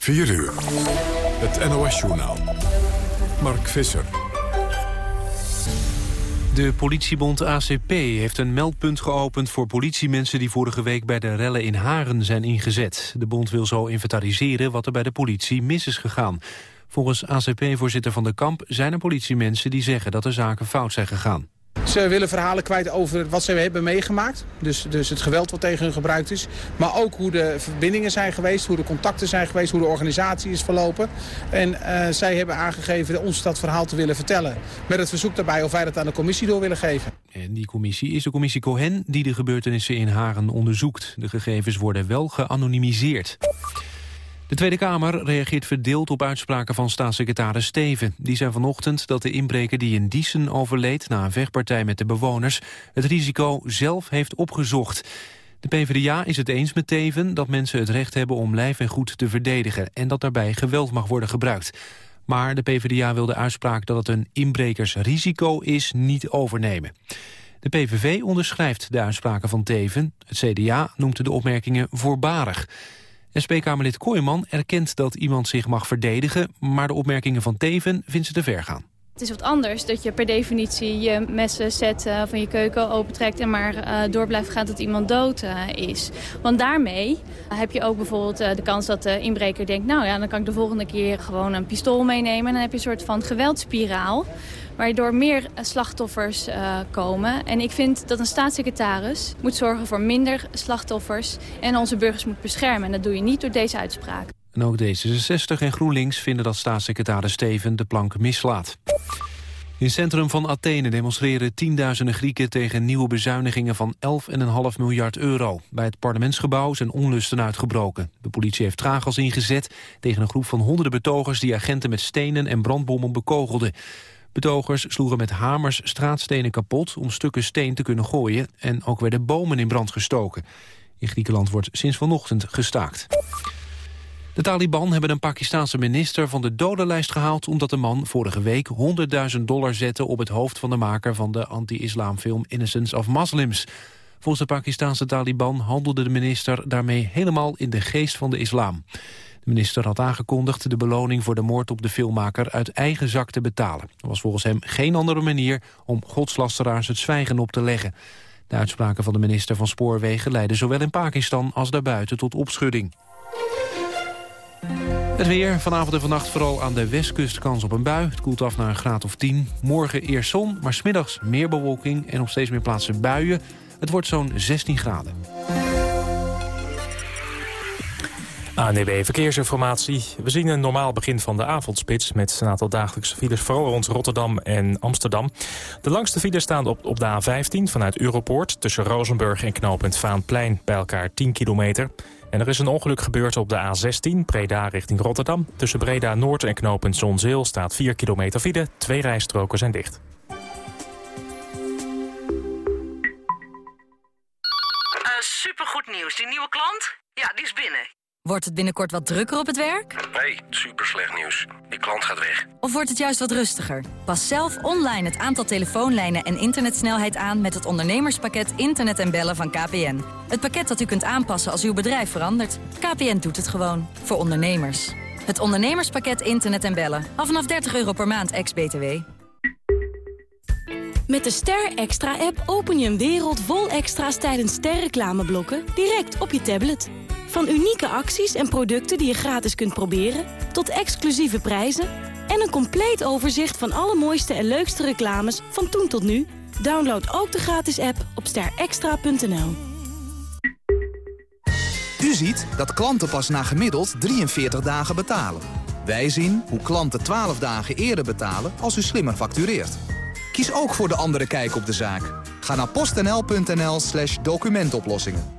4 uur. Het NOS-journaal. Mark Visser. De politiebond ACP heeft een meldpunt geopend voor politiemensen die vorige week bij de rellen in Haren zijn ingezet. De bond wil zo inventariseren wat er bij de politie mis is gegaan. Volgens ACP-voorzitter Van de Kamp zijn er politiemensen die zeggen dat er zaken fout zijn gegaan. Ze willen verhalen kwijt over wat ze hebben meegemaakt. Dus, dus het geweld wat tegen hun gebruikt is. Maar ook hoe de verbindingen zijn geweest, hoe de contacten zijn geweest, hoe de organisatie is verlopen. En uh, zij hebben aangegeven ons dat verhaal te willen vertellen. Met het verzoek daarbij of wij dat aan de commissie door willen geven. En die commissie is de commissie Cohen die de gebeurtenissen in Haren onderzoekt. De gegevens worden wel geanonimiseerd. De Tweede Kamer reageert verdeeld op uitspraken van staatssecretaris Steven. Die zei vanochtend dat de inbreker die in Diesen overleed... na een vechtpartij met de bewoners het risico zelf heeft opgezocht. De PvdA is het eens met Teven dat mensen het recht hebben om lijf en goed te verdedigen... en dat daarbij geweld mag worden gebruikt. Maar de PvdA wil de uitspraak dat het een inbrekersrisico is niet overnemen. De PVV onderschrijft de uitspraken van Teven. Het CDA noemt de opmerkingen voorbarig. SP-Kamerlid Kooijman erkent dat iemand zich mag verdedigen... maar de opmerkingen van Teven vindt ze te ver gaan. Het is wat anders dat je per definitie je messen set van je keuken opentrekt... en maar uh, door blijft gaan dat iemand dood uh, is. Want daarmee heb je ook bijvoorbeeld de kans dat de inbreker denkt... nou ja, dan kan ik de volgende keer gewoon een pistool meenemen... en dan heb je een soort van geweldspiraal waardoor meer slachtoffers uh, komen. En ik vind dat een staatssecretaris moet zorgen voor minder slachtoffers... en onze burgers moet beschermen. En dat doe je niet door deze uitspraak. En ook D66 en GroenLinks vinden dat staatssecretaris Steven de plank mislaat. In het centrum van Athene demonstreren tienduizenden Grieken tegen nieuwe bezuinigingen van 11,5 miljard euro. Bij het parlementsgebouw zijn onlusten uitgebroken. De politie heeft traaggas ingezet tegen een groep van honderden betogers die agenten met stenen en brandbommen bekogelden. Betogers sloegen met hamers straatstenen kapot om stukken steen te kunnen gooien en ook werden bomen in brand gestoken. In Griekenland wordt sinds vanochtend gestaakt. De Taliban hebben een Pakistanse minister van de dodenlijst gehaald... omdat de man vorige week 100.000 dollar zette op het hoofd van de maker... van de anti-islamfilm Innocence of Muslims. Volgens de Pakistanse Taliban handelde de minister daarmee helemaal in de geest van de islam. Minister had aangekondigd de beloning voor de moord op de filmmaker uit eigen zak te betalen. Er was volgens hem geen andere manier om godslasteraars het zwijgen op te leggen. De uitspraken van de minister van Spoorwegen leidden zowel in Pakistan als daarbuiten tot opschudding. Het weer, vanavond en vannacht vooral aan de westkust kans op een bui. Het koelt af naar een graad of 10. Morgen eerst zon, maar smiddags meer bewolking en op steeds meer plaatsen buien. Het wordt zo'n 16 graden. ANEW Verkeersinformatie. We zien een normaal begin van de avondspits... met een aantal dagelijkse files, vooral rond Rotterdam en Amsterdam. De langste files staan op, op de A15 vanuit Europoort... tussen Rozenburg en knooppunt Vaanplein bij elkaar 10 kilometer. En er is een ongeluk gebeurd op de A16, Breda richting Rotterdam. Tussen Breda Noord en knooppunt Zonzeel staat 4 kilometer file. Twee rijstroken zijn dicht. Uh, supergoed nieuws. Die nieuwe klant? Ja, die is binnen. Wordt het binnenkort wat drukker op het werk? Nee, super slecht nieuws. Die klant gaat weg. Of wordt het juist wat rustiger? Pas zelf online het aantal telefoonlijnen en internetsnelheid aan... met het ondernemerspakket Internet en Bellen van KPN. Het pakket dat u kunt aanpassen als uw bedrijf verandert. KPN doet het gewoon. Voor ondernemers. Het ondernemerspakket Internet en Bellen. Af vanaf 30 euro per maand, ex-BTW. Met de Ster Extra-app open je een wereld vol extra's tijdens sterreclameblokken... direct op je tablet. Van unieke acties en producten die je gratis kunt proberen... tot exclusieve prijzen en een compleet overzicht van alle mooiste en leukste reclames van toen tot nu. Download ook de gratis app op sterextra.nl. U ziet dat klanten pas na gemiddeld 43 dagen betalen. Wij zien hoe klanten 12 dagen eerder betalen als u slimmer factureert. Kies ook voor de andere kijk op de zaak. Ga naar postnl.nl slash documentoplossingen.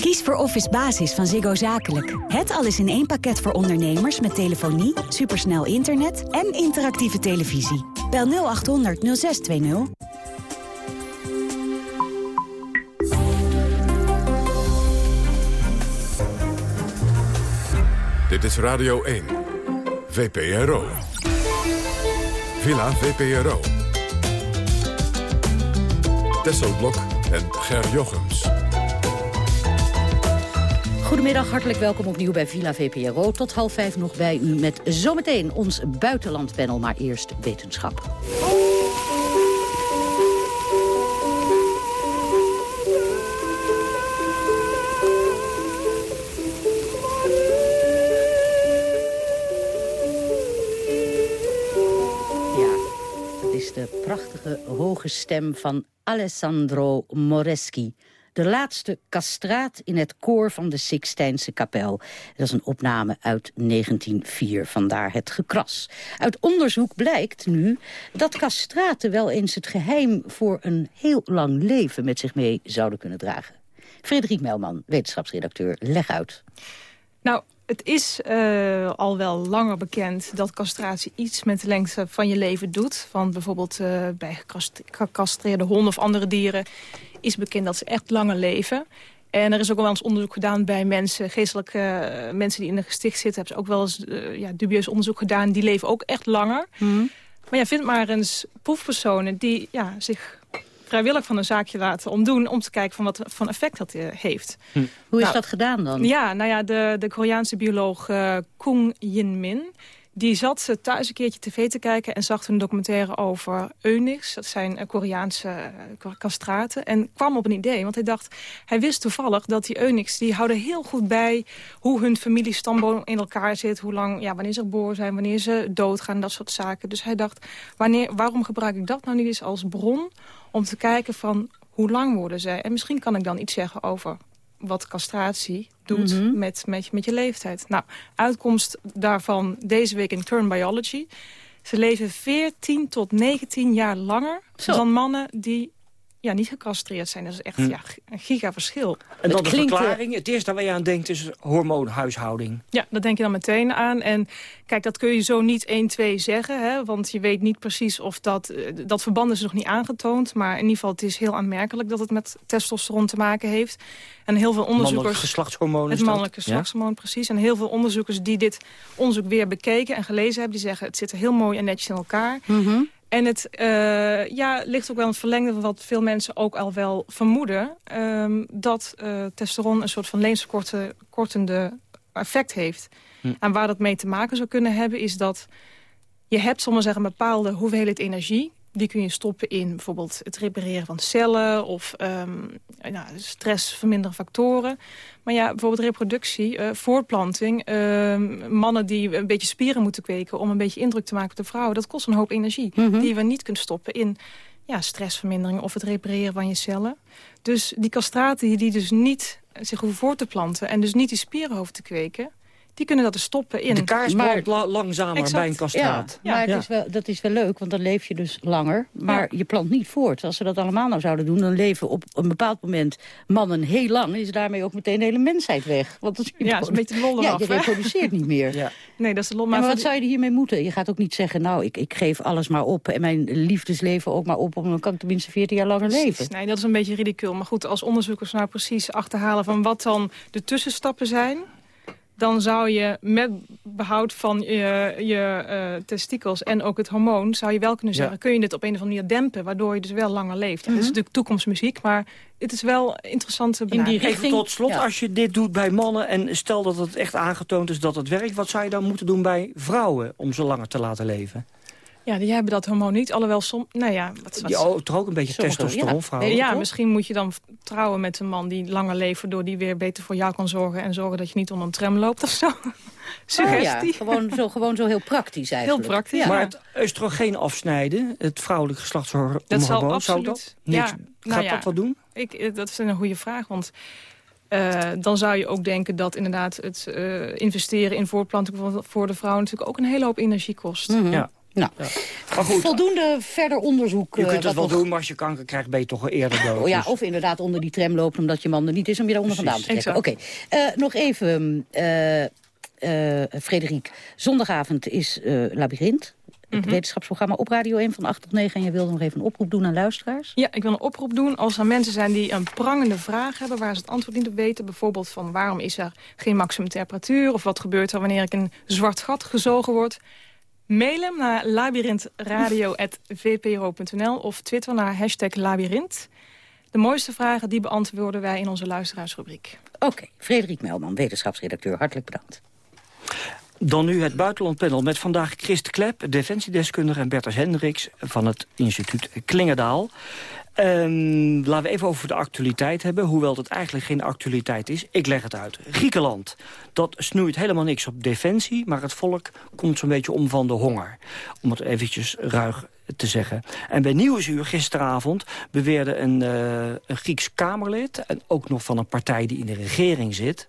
Kies voor Office Basis van Ziggo Zakelijk. Het alles in één pakket voor ondernemers met telefonie, supersnel internet en interactieve televisie. Bel 0800 0620. Dit is Radio 1. VPRO. Villa VPRO. Tesselblok en Ger Jochems. Goedemiddag, hartelijk welkom opnieuw bij Villa VPRO. Tot half vijf nog bij u met zometeen ons buitenlandpanel, maar eerst wetenschap. Ja, dat is de prachtige hoge stem van Alessandro Moreschi. De laatste castraat in het koor van de Sixtijnse kapel. Dat is een opname uit 1904, vandaar het gekras. Uit onderzoek blijkt nu dat castraten wel eens het geheim... voor een heel lang leven met zich mee zouden kunnen dragen. Frederik Melman, wetenschapsredacteur, leg uit. Nou, het is eh, al wel langer bekend dat castratie iets met de lengte van je leven doet. Want bijvoorbeeld eh, bij gecast- gecastreerde honden of andere dieren is bekend dat ze echt langer leven. En er is ook wel eens onderzoek gedaan bij mensen, geestelijke eh, mensen die in een gesticht zitten. Hebben ze ook wel eens eh, ja, dubieus onderzoek gedaan. Die leven ook echt langer. Maar ja, vind maar eens proefpersonen die ja, zich vrijwillig van een zaakje laten omdoen... om te kijken van wat voor effect dat eh, heeft. Hoe is Nou, dat gedaan dan? Ja, nou ja, de, de Koreaanse bioloog eh Kung Yin Min... die zat eh, thuis een keertje tv te kijken... en zag een documentaire over eunuchs. Dat zijn eh, Koreaanse eh, castraten. En kwam op een idee, want hij dacht... hij wist toevallig dat die eunuchs... die houden heel goed bij hoe hun familiestamboom in elkaar zit... hoe lang, ja, wanneer ze geboren zijn, wanneer ze doodgaan, dat soort zaken. Dus hij dacht, wanneer, waarom gebruik ik dat nou niet eens als bron... om te kijken van hoe lang worden zij? En misschien kan ik dan iets zeggen over wat castratie doet Mhm. met, met, met je leeftijd. Nou, uitkomst daarvan deze week in Current Biology. Ze leven 14 tot 19 jaar langer dan mannen die ja, niet gecastreerd zijn. Dat is echt Hm. ja, een gigaverschil. En dan de verklaring. Het eerste waar je aan denkt is hormoonhuishouding. Ja, dat denk je dan meteen aan. En kijk, dat kun je zo niet 1, 2 zeggen. Hè, want je weet niet precies of dat... eh, Dat verband is nog niet aangetoond. Maar in ieder geval, het is heel aanmerkelijk dat het met testosteron te maken heeft. En heel veel onderzoekers... Mannelijk geslachtshormoon Het mannelijke geslachtshormoon, precies. En heel veel onderzoekers die dit onderzoek weer bekeken en gelezen hebben... die zeggen, het zit er heel mooi en netjes in elkaar. En het eh, ja, ligt ook wel in het verlengde van wat veel mensen ook al wel vermoeden. ehm, dat eh, testosteron een soort van levenskortende effect heeft. Hm. En waar dat mee te maken zou kunnen hebben is dat... je hebt, maar zeggen, een bepaalde hoeveelheid energie. Die kun je stoppen in bijvoorbeeld het repareren van cellen... of ehm nou, stressverminderde factoren. Maar ja, bijvoorbeeld reproductie, eh, voortplanting... ehm, mannen die een beetje spieren moeten kweken... om een beetje indruk te maken op de vrouw... dat kost een hoop energie die we niet kunt stoppen in ja, stressvermindering... of het repareren van je cellen. Dus die castraten die- die dus niet zich hoeven voor te planten... en dus niet die spieren hoeven te kweken... die kunnen dat dus stoppen in... De kaars brandt la- langzamer Exact. bij een castraat. Ja, maar het. Is wel, dat is wel leuk, want dan leef je dus langer. Maar je plant niet voort. Als ze dat allemaal nou zouden doen... dan leven op een bepaald moment mannen heel lang... en is daarmee ook meteen de hele mensheid weg. Want dat Ja, dat is een beetje de lol Ja, je reproduceert niet meer. Nee, dat is de lol. Ja, Maar maar wat zou je er hiermee moeten? Je gaat ook niet zeggen, nou, ik, ik geef alles maar op... en mijn liefdesleven ook maar op... om dan kan ik tenminste 14 jaar langer Precies. leven. Nee, dat is een beetje ridicul. Maar goed, als onderzoekers nou precies achterhalen van wat dan de tussenstappen zijn... dan zou je met behoud van je, je eh, testikels en ook het hormoon... zou je wel kunnen Ja. zeggen, kun je dit op een of andere manier dempen... waardoor je dus wel langer leeft. Mhm. Dat is natuurlijk toekomstmuziek, maar het is wel interessante In die. Even tot slot, als je dit doet bij mannen... en stel dat het echt aangetoond is dat het werkt... wat zou je dan moeten doen bij vrouwen om ze langer te laten leven? Ja, die hebben dat hormoon niet. Alhoewel, som, nou ja, wat, wat, Die ook, toch ook een beetje Sommige, testosteron, ja. vrouwen? Ja, toch? misschien moet je dan trouwen met een man die langer leeft... waardoor die weer beter voor jou kan zorgen... en zorgen dat je niet onder een tram loopt of zo. Oh Suggestie. ja, gewoon, zo, gewoon zo heel praktisch eigenlijk. Heel praktisch, Ja. Maar het oestrogeen afsnijden, het vrouwelijk geslachtshormoon... Dat zal zou absoluut... dat niks, ja, gaat nou ja, dat wat doen? Ik, eh, dat is een goede vraag, want Uh, dan zou je ook denken dat inderdaad het uh, investeren in voortplanting voor de vrouw natuurlijk ook een hele hoop energie kost. Mm -hmm. Ja. Nou, ja. maar goed, voldoende verder onderzoek. Je kunt het wel doen, maar als je kanker krijgt ben je toch eerder dood. Oh ja, of inderdaad onder die tram lopen omdat je man er niet is om je daaronder vandaan te trekken. Oké, okay. uh, nog even, Frederik. Zondagavond is Labyrinth. Het mm wetenschapsprogramma op Radio 1 van 8 tot 9. En je wilde nog even een oproep doen aan luisteraars? Ja, ik wil een oproep doen als er mensen zijn die een prangende vraag hebben... waar ze het antwoord niet op weten. Bijvoorbeeld van waarom is er geen maximum temperatuur... of wat gebeurt er wanneer ik een zwart gat gezogen word... Mail hem naar labyrinthradio.vpro.nl of twitter naar hashtag labyrinth. De mooiste vragen die beantwoorden wij in onze luisteraarsrubriek. Oké, okay. Frederik Melman, wetenschapsredacteur, hartelijk bedankt. Dan nu het buitenlandpanel met vandaag Christ Klep, defensiedeskundige... en Bertus Hendricks van het instituut Klingendaal. Um, laten we even over de actualiteit hebben, hoewel het eigenlijk geen actualiteit is. Ik leg het uit. Griekenland, dat snoeit helemaal niks op defensie... maar het volk komt zo'n beetje om van de honger. Om het eventjes ruig te zeggen. En bij Nieuwsuur gisteravond beweerde een, uh, een Grieks Kamerlid... en ook nog van een partij die in de regering zit...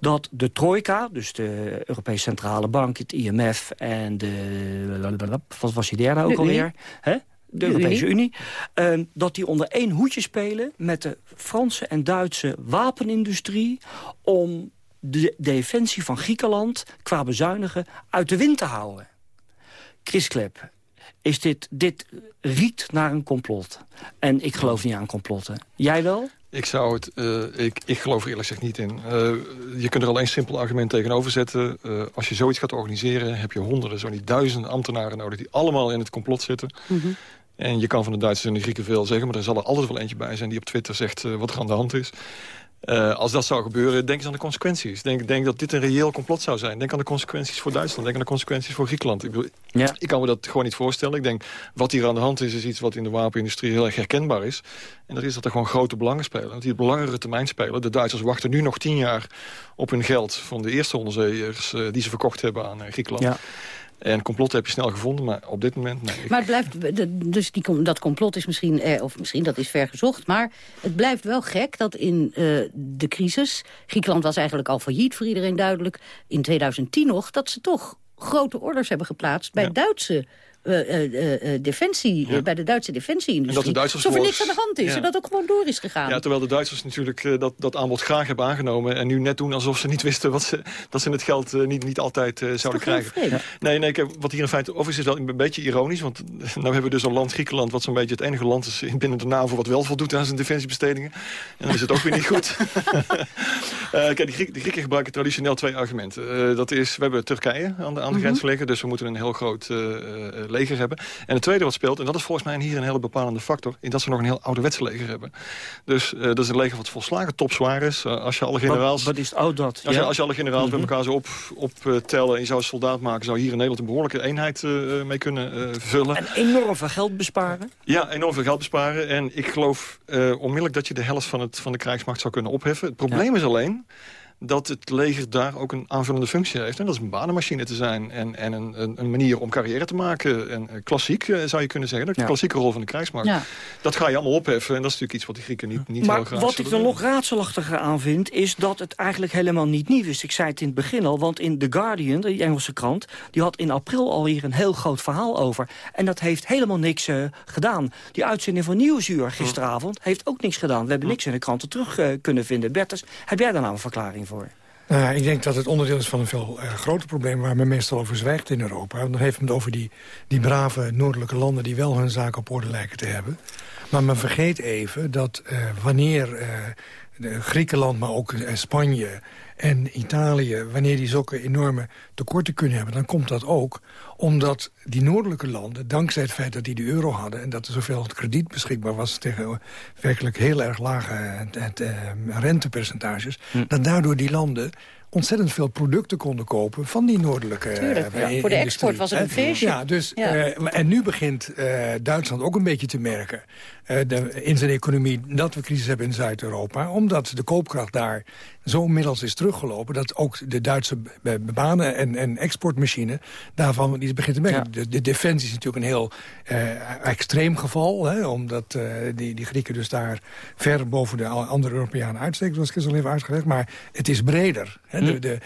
dat de trojka, dus de Europese Centrale Bank, het IMF en de... wat was die derde ook alweer? Hè? De Europese Unie, uh, dat die onder één hoedje spelen met de Franse en Duitse wapenindustrie om de defensie van Griekenland qua bezuinigen uit de wind te houden. Chris Klep, is dit, dit riet naar een complot. En ik geloof niet aan complotten. Jij wel? Ik zou het, uh, ik, ik geloof er eerlijk gezegd niet in. Uh, je kunt er al één simpel argument tegenover zetten. Uh, als je zoiets gaat organiseren, heb je honderden, zo niet duizenden ambtenaren nodig... die allemaal in het complot zitten. Mm -hmm. En je kan van de Duitsers en de Grieken veel zeggen... maar er zal er altijd wel eentje bij zijn die op Twitter zegt wat er aan de hand is. Uh, als dat zou gebeuren, denk eens aan de consequenties. Denk, denk dat dit een reëel complot zou zijn. Denk aan de consequenties voor Duitsland. Denk aan de consequenties voor Griekenland. Ik, bedoel, ja. ik kan me dat gewoon niet voorstellen. Ik denk, wat hier aan de hand is, is iets wat in de wapenindustrie heel erg herkenbaar is. En dat is dat er gewoon grote belangen spelen. Dat die op langere termijn spelen. De Duitsers wachten nu nog tien jaar op hun geld... van de eerste onderzeeërs uh, die ze verkocht hebben aan uh, Griekenland. Ja. En complot heb je snel gevonden, maar op dit moment nee. Maar het blijft, dus die, dat complot is misschien, eh, of misschien dat is vergezocht... maar het blijft wel gek dat in uh, de crisis... Griekenland was eigenlijk al failliet, voor iedereen duidelijk... in 2010 nog, dat ze toch grote orders hebben geplaatst... bij ja. Duitse defensie, ja. bij de Duitse defensieindustrie. Alsof er niks aan de hand is ja. en dat ook gewoon door is gegaan. Ja, terwijl de Duitsers natuurlijk dat, dat aanbod graag hebben aangenomen... en nu net doen alsof ze niet wisten wat ze, dat ze het geld niet, niet altijd zouden krijgen. Nee, nee wat hier in feite overigens is wel een beetje ironisch... want nou hebben we dus een land, Griekenland... wat zo'n beetje het enige land is binnen de NAVO... wat wel voldoet aan zijn defensiebestedingen. En dan is het ook weer niet goed. kijk, de, Griek, de, Grieken gebruiken traditioneel twee argumenten. dat is, we hebben Turkije aan de, aan de grens liggen... dus we moeten een heel groot leger hebben. En het tweede wat speelt, en dat is volgens mij hier een hele bepalende factor... is dat ze nog een heel ouderwetse leger hebben. Dus uh, dat is een leger wat volslagen topzwaar is. Uh, als je alle generaals... Wat, wat is oud dat? Als, ja. je, als je alle generaals mm -hmm. bij elkaar zo op, optellen uh, en je zou een soldaat maken... zou hier in Nederland een behoorlijke eenheid uh, mee kunnen vullen. En enorm veel geld besparen? Ja, enorm veel geld besparen. En ik geloof onmiddellijk dat je de helft van, het, van de krijgsmacht zou kunnen opheffen. Het probleem ja. is alleen dat het leger daar ook een aanvullende functie heeft. En dat is een banenmachine te zijn en, en een, een manier om carrière te maken. En klassiek uh, zou je kunnen zeggen, de ja. klassieke rol van de krijgsmacht. Ja. Dat ga je allemaal opheffen en dat is natuurlijk iets wat die Grieken niet, niet maar heel graag wat ik er nog raadselachtiger aan vind, is dat het eigenlijk helemaal niet nieuw is. Ik zei het in het begin al, want in The Guardian, die Engelse krant... die had in april alweer een heel groot verhaal over. En dat heeft helemaal niks uh, gedaan. Die uitzending van Nieuwsuur gisteravond heeft ook niks gedaan. We hebben niks in de kranten terug kunnen vinden. Bertus, heb jij daar nou een verklaring voor? Nou ik denk dat het onderdeel is van een veel uh, groter probleem... waar men meestal over zwijgt in Europa. Dan heeft men het over die, die brave noordelijke landen... die wel hun zaken op orde lijken te hebben. Maar men vergeet even dat uh, wanneer uh, Griekenland, maar ook Spanje en Italië... wanneer die zulke enorme tekorten kunnen hebben... dan komt dat ook omdat die noordelijke landen, dankzij het feit dat die de euro hadden... en dat er zoveel krediet beschikbaar was tegen werkelijk heel erg lage het, het, uh, rentepercentages... Hm. dat daardoor die landen ontzettend veel producten konden kopen van die noordelijke Tuurlijk, uh, ja. Voor de export was het een feestje. Ja, dus, ja. Uh, en nu begint uh, Duitsland ook een beetje te merken de, in zijn economie dat we crisis hebben in Zuid-Europa. Omdat de koopkracht daar zo inmiddels is deuk gelopen... dat ook de Duitse banen en, en exportmachine daarvan iets begint te merken. De, de, defensie is natuurlijk een heel uh, extreem geval... Hè, omdat uh, die, die Grieken dus daar ver boven de andere Europeanen uitsteken... zoals ik al even uitgelegd. Maar het is breder. Hè. De, de,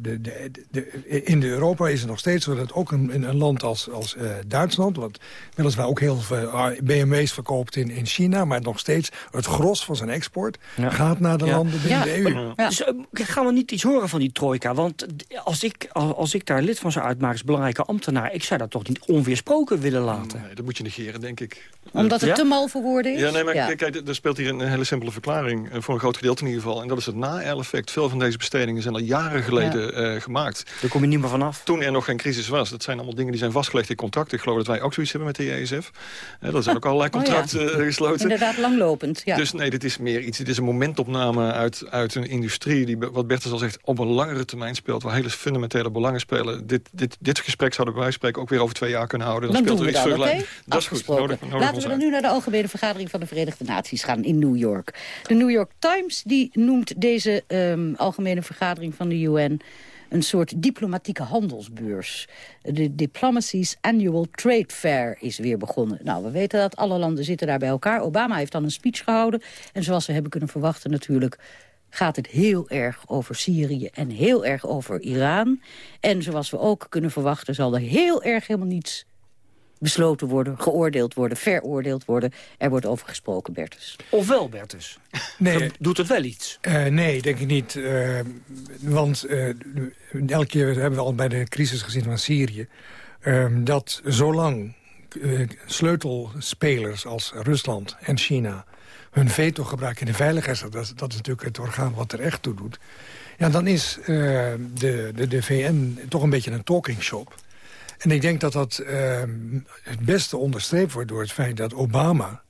de, de, de, in de Europa is het nog steeds zo dat ook een, een land als, als uh, Duitsland... wat weliswaar ook heel veel BMW's verkoopt in, in China... maar nog steeds het gros van zijn export gaat naar de landen binnen de EU. Dus gaan we niet iets horen van die trojka? Want als ik, als ik daar lid van zou uitmaken als belangrijke ambtenaar... ik zou dat toch niet onweersproken willen laten? Nee, dat moet je negeren, denk ik. Omdat het te mal voor woorden is? Ja, nee, maar kijk, er speelt hier een hele simpele verklaring... voor een groot gedeelte in ieder geval. En dat is het na-effect. Veel van deze bestedingen zijn al jaren geleden gemaakt. Daar kom je niet meer vanaf. Toen er nog geen crisis was. Dat zijn allemaal dingen die zijn vastgelegd in contracten. Ik geloof dat wij ook zoiets hebben met de JSF. Uh, dat zijn ook allerlei contracten gesloten. Inderdaad, langlopend. Ja. Dus nee, dit is meer iets. Dit is een momentopname uit, uit een industrie... die, wat Bertens al zegt, op een langere termijn speelt... waar hele fundamentele belangen spelen. Dit, dit, dit gesprek zouden wij spreken ook weer over twee jaar kunnen houden. Dan, speelt er iets dat, okay? Dat is goed. Nodig, nodig Laten we dan nu naar de Algemene Vergadering van de Verenigde Naties gaan in New York. De New York Times die noemt deze um, Algemene Vergadering van de UN een soort diplomatieke handelsbeurs. De Diplomacy's Annual Trade Fair is weer begonnen. Nou, we weten dat alle landen zitten daar bij elkaar. Obama heeft dan een speech gehouden. En zoals we hebben kunnen verwachten natuurlijk gaat het heel erg over Syrië en heel erg over Iran. En zoals we ook kunnen verwachten zal er heel erg helemaal niets besloten worden, geoordeeld worden, veroordeeld worden. Er wordt over gesproken, Bertus. Ofwel, Bertus? Nee. Doet het wel iets? Uh, nee, denk ik niet. Uh, want uh, elke keer hebben we al bij de crisis gezien van Syrië... dat zolang sleutelspelers als Rusland en China... hun veto gebruiken in de veiligheidsraad... Dat, dat is natuurlijk het orgaan wat er echt toe doet... Ja, dan is de, de, de VN toch een beetje een talking shop... En ik denk dat dat uh, het beste onderstreept wordt door het feit dat Obama...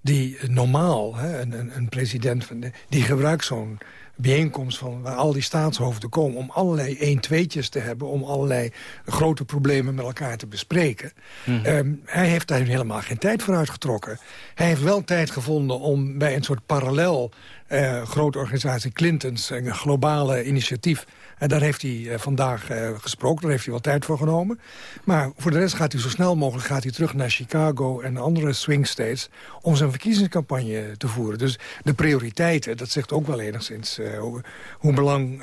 die normaal, hè, een, een, president, van de, die gebruikt zo'n bijeenkomst van waar al die staatshoofden komen... om allerlei 1 tweetjes te hebben, om allerlei grote problemen met elkaar te bespreken. Mm -hmm. hij heeft daar helemaal geen tijd voor uitgetrokken. Hij heeft wel tijd gevonden om bij een soort parallel... Uh, grote organisatie Clintons, een globale initiatief... En daar heeft hij uh, vandaag uh, gesproken, daar heeft hij wel tijd voor genomen. Maar voor de rest gaat hij zo snel mogelijk gaat hij terug naar Chicago en andere swing states... om zijn verkiezingscampagne te voeren. Dus de prioriteiten, dat zegt ook wel enigszins hoe, hoe belang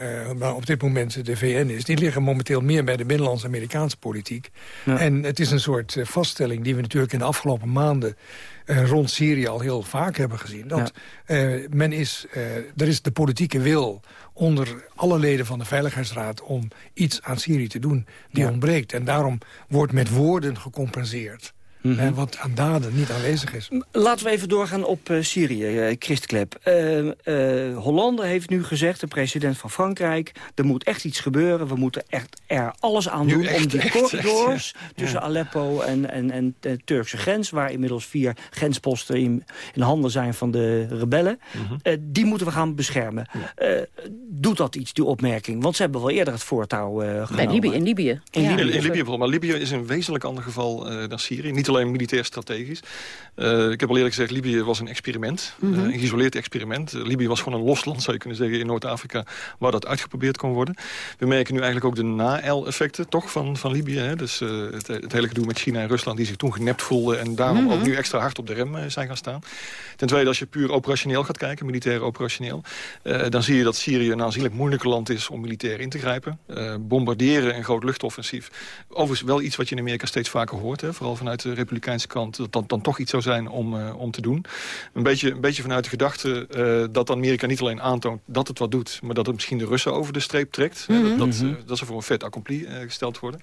op dit moment de VN is. Die liggen momenteel meer bij de binnenlands-Amerikaanse politiek. Ja. En het is een soort vaststelling die we natuurlijk in de afgelopen maanden... Uh, rond Syrië al heel vaak hebben gezien. Dat ja. uh, men is, uh, er is de politieke wil onder alle leden van de Veiligheidsraad... om iets aan Syrië te doen, die ja. ontbreekt. En daarom wordt met woorden gecompenseerd. Mm -hmm. wat aan daden niet aanwezig is. Laten we even doorgaan op uh, Syrië, uh, Christklep. Uh, Hollande heeft nu gezegd, de president van Frankrijk... er moet echt iets gebeuren, we moeten echt er alles aan doen... om die corridors ja. tussen Aleppo en, en, en de Turkse grens... waar inmiddels vier grensposten in, in handen zijn van de rebellen... Mm -hmm. die moeten we gaan beschermen. Ja. doet dat iets, die opmerking? Want ze hebben wel eerder het voortouw genomen. Bij Libië, in Libië. In, Libië, in, in Libië maar Libië is een wezenlijk ander geval dan Syrië. Niet alleen militair strategisch. Uh, ik heb al eerlijk gezegd, Libië was een experiment. Mm -hmm. uh, een geïsoleerd experiment. Uh, Libië was gewoon een los land, zou je kunnen zeggen, in Noord-Afrika... waar dat uitgeprobeerd kon worden. We merken nu eigenlijk ook de na-el-effecten toch van, van Libië. Hè? Dus het, het, hele gedoe met China en Rusland die zich toen genept voelden... en daarom mm -hmm. ook nu extra hard op de rem zijn gaan staan. Ten tweede, als je puur operationeel gaat kijken, militair operationeel... dan zie je dat Syrië een aanzienlijk moeilijker land is om militair in te grijpen. bombarderen, een groot luchtoffensief. Overigens wel iets wat je in Amerika steeds vaker hoort, hè? vooral vanuit de Republikeinse kant... dat dat dan toch iets zou zijn om, uh, om te doen. Een beetje, een beetje vanuit de gedachte uh, dat Amerika niet alleen aantoont dat het wat doet... maar dat het misschien de Russen over de streep trekt. Mm -hmm. dat, dat, uh, dat ze voor een vet accompli gesteld worden.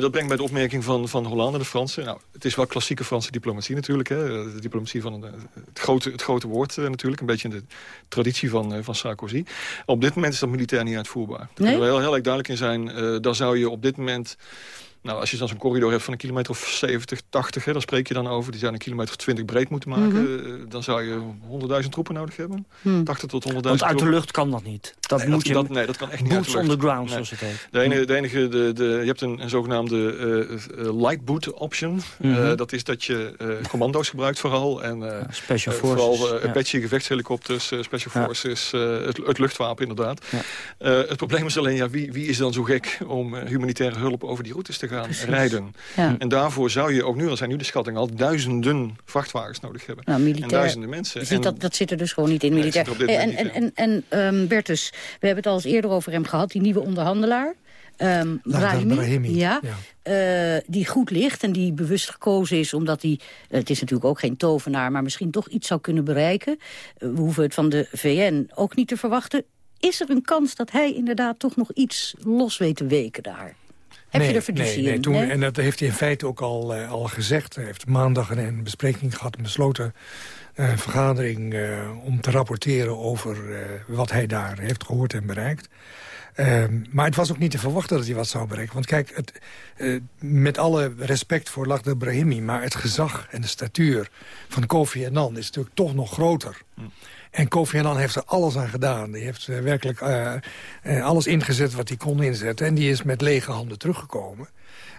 dat brengt bij de opmerking van, van Hollande, de Fransen. Nou, het is wel klassieke Franse diplomatie natuurlijk. Hè? De diplomatie van het, grote, het grote woord natuurlijk. Een beetje in de traditie van, van Sarkozy. Op dit moment is dat militair niet uitvoerbaar. Daar nee? wil heel, heel erg duidelijk in zijn. daar zou je op dit moment Nou, als je dan zo'n corridor hebt van een kilometer of 70, 80... Hè, dan spreek je dan over, die zou een kilometer of 20 breed moeten maken. Mhm. dan zou je 100.000 troepen nodig hebben. Hmm. 80 tot 100.000 Want uit de lucht kan dat niet. Dat Nee, moet dat, je... dat, nee, dat kan echt niet uit Boots de on lucht. the ground, Nee. zoals het heet. De enige, de enige de, de, je hebt een, een zogenaamde eh, eh, light boot option. Mhm. Eh, dat is dat je eh, commando's gebruikt vooral. En, eh, Special eh, Forces, Vooral uh, ja. Apache gevechtshelikopters, eh, Special Ja. Forces, eh, het, het luchtwapen inderdaad. Eh, het probleem is alleen, ja, wie, wie is dan zo gek om eh, humanitaire hulp over die routes te gaan Precies. rijden? Ja. En daarvoor zou je ook nu, al zijn nu de schatting al, duizenden vrachtwagens nodig hebben. Nou, militair, en duizenden mensen. Je ziet En- dat, dat zit er dus gewoon niet in militair. Hey, en en, en, en ehm, Bertus, we hebben het al eens eerder over hem gehad, die nieuwe onderhandelaar. ehm Brahimi, Brahimi, ja, ja. eh, die goed ligt en die bewust gekozen is... omdat hij, eh, het is natuurlijk ook geen tovenaar... maar misschien toch iets zou kunnen bereiken. Eh, we hoeven het van de VN ook niet te verwachten. Is er een kans dat hij inderdaad toch nog iets los weet te weken daar? Heb nee, je er fiducie nee, nee, toen, nee? En dat heeft hij in feite ook al, eh, al gezegd. Hij heeft maandag een, een bespreking gehad, een besloten eh, vergadering... eh, om te rapporteren over wat hij daar heeft gehoord en bereikt. Ehm, maar het was ook niet te verwachten dat hij wat zou bereiken. Want kijk, het, eh, met alle respect voor Lakhdar Brahimi... maar het gezag en de statuur van Kofi Annan is natuurlijk toch nog groter. En Kofi Annan heeft er alles aan gedaan. Die heeft eh, werkelijk eh, alles ingezet wat hij kon inzetten. En die is met lege handen teruggekomen.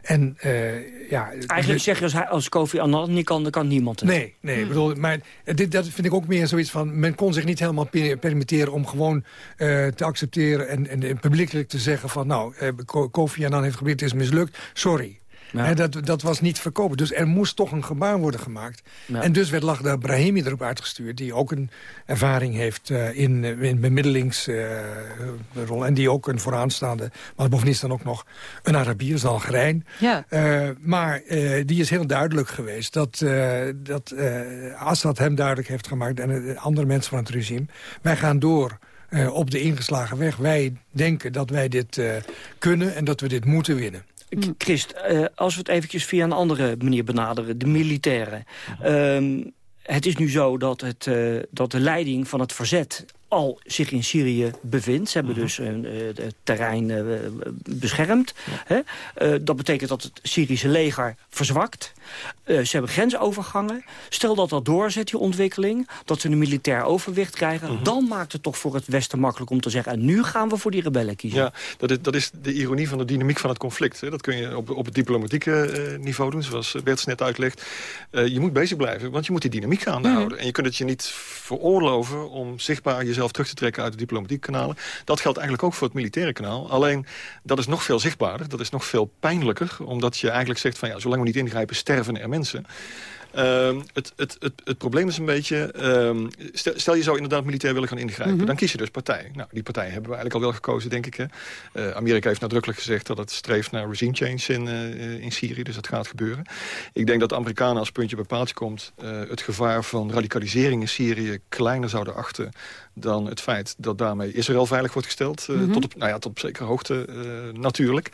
En eh, ja... Eigenlijk zeg je, als, hij, als Kofi Annan niet kan, dan kan niemand het. Nee, nee, ik bedoel, maar dit, dat vind ik ook meer zoiets van... men kon zich niet helemaal per- permitteren om gewoon eh, te accepteren... En, en, en publiekelijk te zeggen van... nou, eh, Ko- Kofi Annan heeft geprobeerd, het is mislukt, sorry. Ja. Dat, dat was niet verkopen. Dus er moest toch een gebaar worden gemaakt. Ja. En dus werd Lachda Brahimi erop uitgestuurd... die ook een ervaring heeft eh, in, eh, in bemiddelingsrol... en die ook een vooraanstaande... maar bovendien is dan ook nog een Arabier, is een Algerijn. Ja. Eh, maar eh, die is heel duidelijk geweest dat, eh, dat eh, Assad hem duidelijk heeft gemaakt... en eh, andere mensen van het regime. Wij gaan door eh, op de ingeslagen weg. Wij denken dat wij dit eh, kunnen en dat we dit moeten winnen. K- Christ, eh, als we het eventjes via een andere manier benaderen, de militairen. Ehm, het is nu zo dat, het, eh, dat de leiding van het verzet al zich in Syrië bevindt. Ze hebben dus een, eh, het terrein eh, beschermd. Hè? Eh, dat betekent dat het Syrische leger verzwakt. Ze hebben grensovergangen. Stel dat dat doorzet, die ontwikkeling, dat ze een militair overwicht krijgen... dan maakt het toch voor het Westen makkelijk om te zeggen... en nu gaan we voor die rebellen kiezen. Ja, dat is, dat is de ironie van de dynamiek van het conflict. Hè. Dat kun je op, op het diplomatieke niveau doen, zoals Bert net uitlegt. Je moet bezig blijven, want je moet die dynamiek gaande houden. En je kunt het je niet veroorloven om zichtbaar jezelf terug te trekken uit de diplomatieke kanalen. Dat geldt eigenlijk ook voor het militaire kanaal. Alleen, dat is nog veel zichtbaarder, dat is nog veel pijnlijker. Omdat je eigenlijk zegt van ja, zolang we niet ingrijpen sterven er mensen. Ehm, het, het, het, het probleem is een beetje... ehm, stel, stel je zou inderdaad militair willen gaan ingrijpen... dan kies je dus partij. Nou, die partij hebben we eigenlijk al wel gekozen, denk ik. Hè. Eh, Amerika heeft nadrukkelijk gezegd dat het streeft naar regime change in, eh, in Syrië. Dus dat gaat gebeuren. Ik denk dat de Amerikanen als puntje bij paaltje komt... eh, het gevaar van radicalisering in Syrië kleiner zouden achten... dan het feit dat daarmee Israël veilig wordt gesteld. Mhm. tot, op, nou ja, tot op zekere hoogte natuurlijk.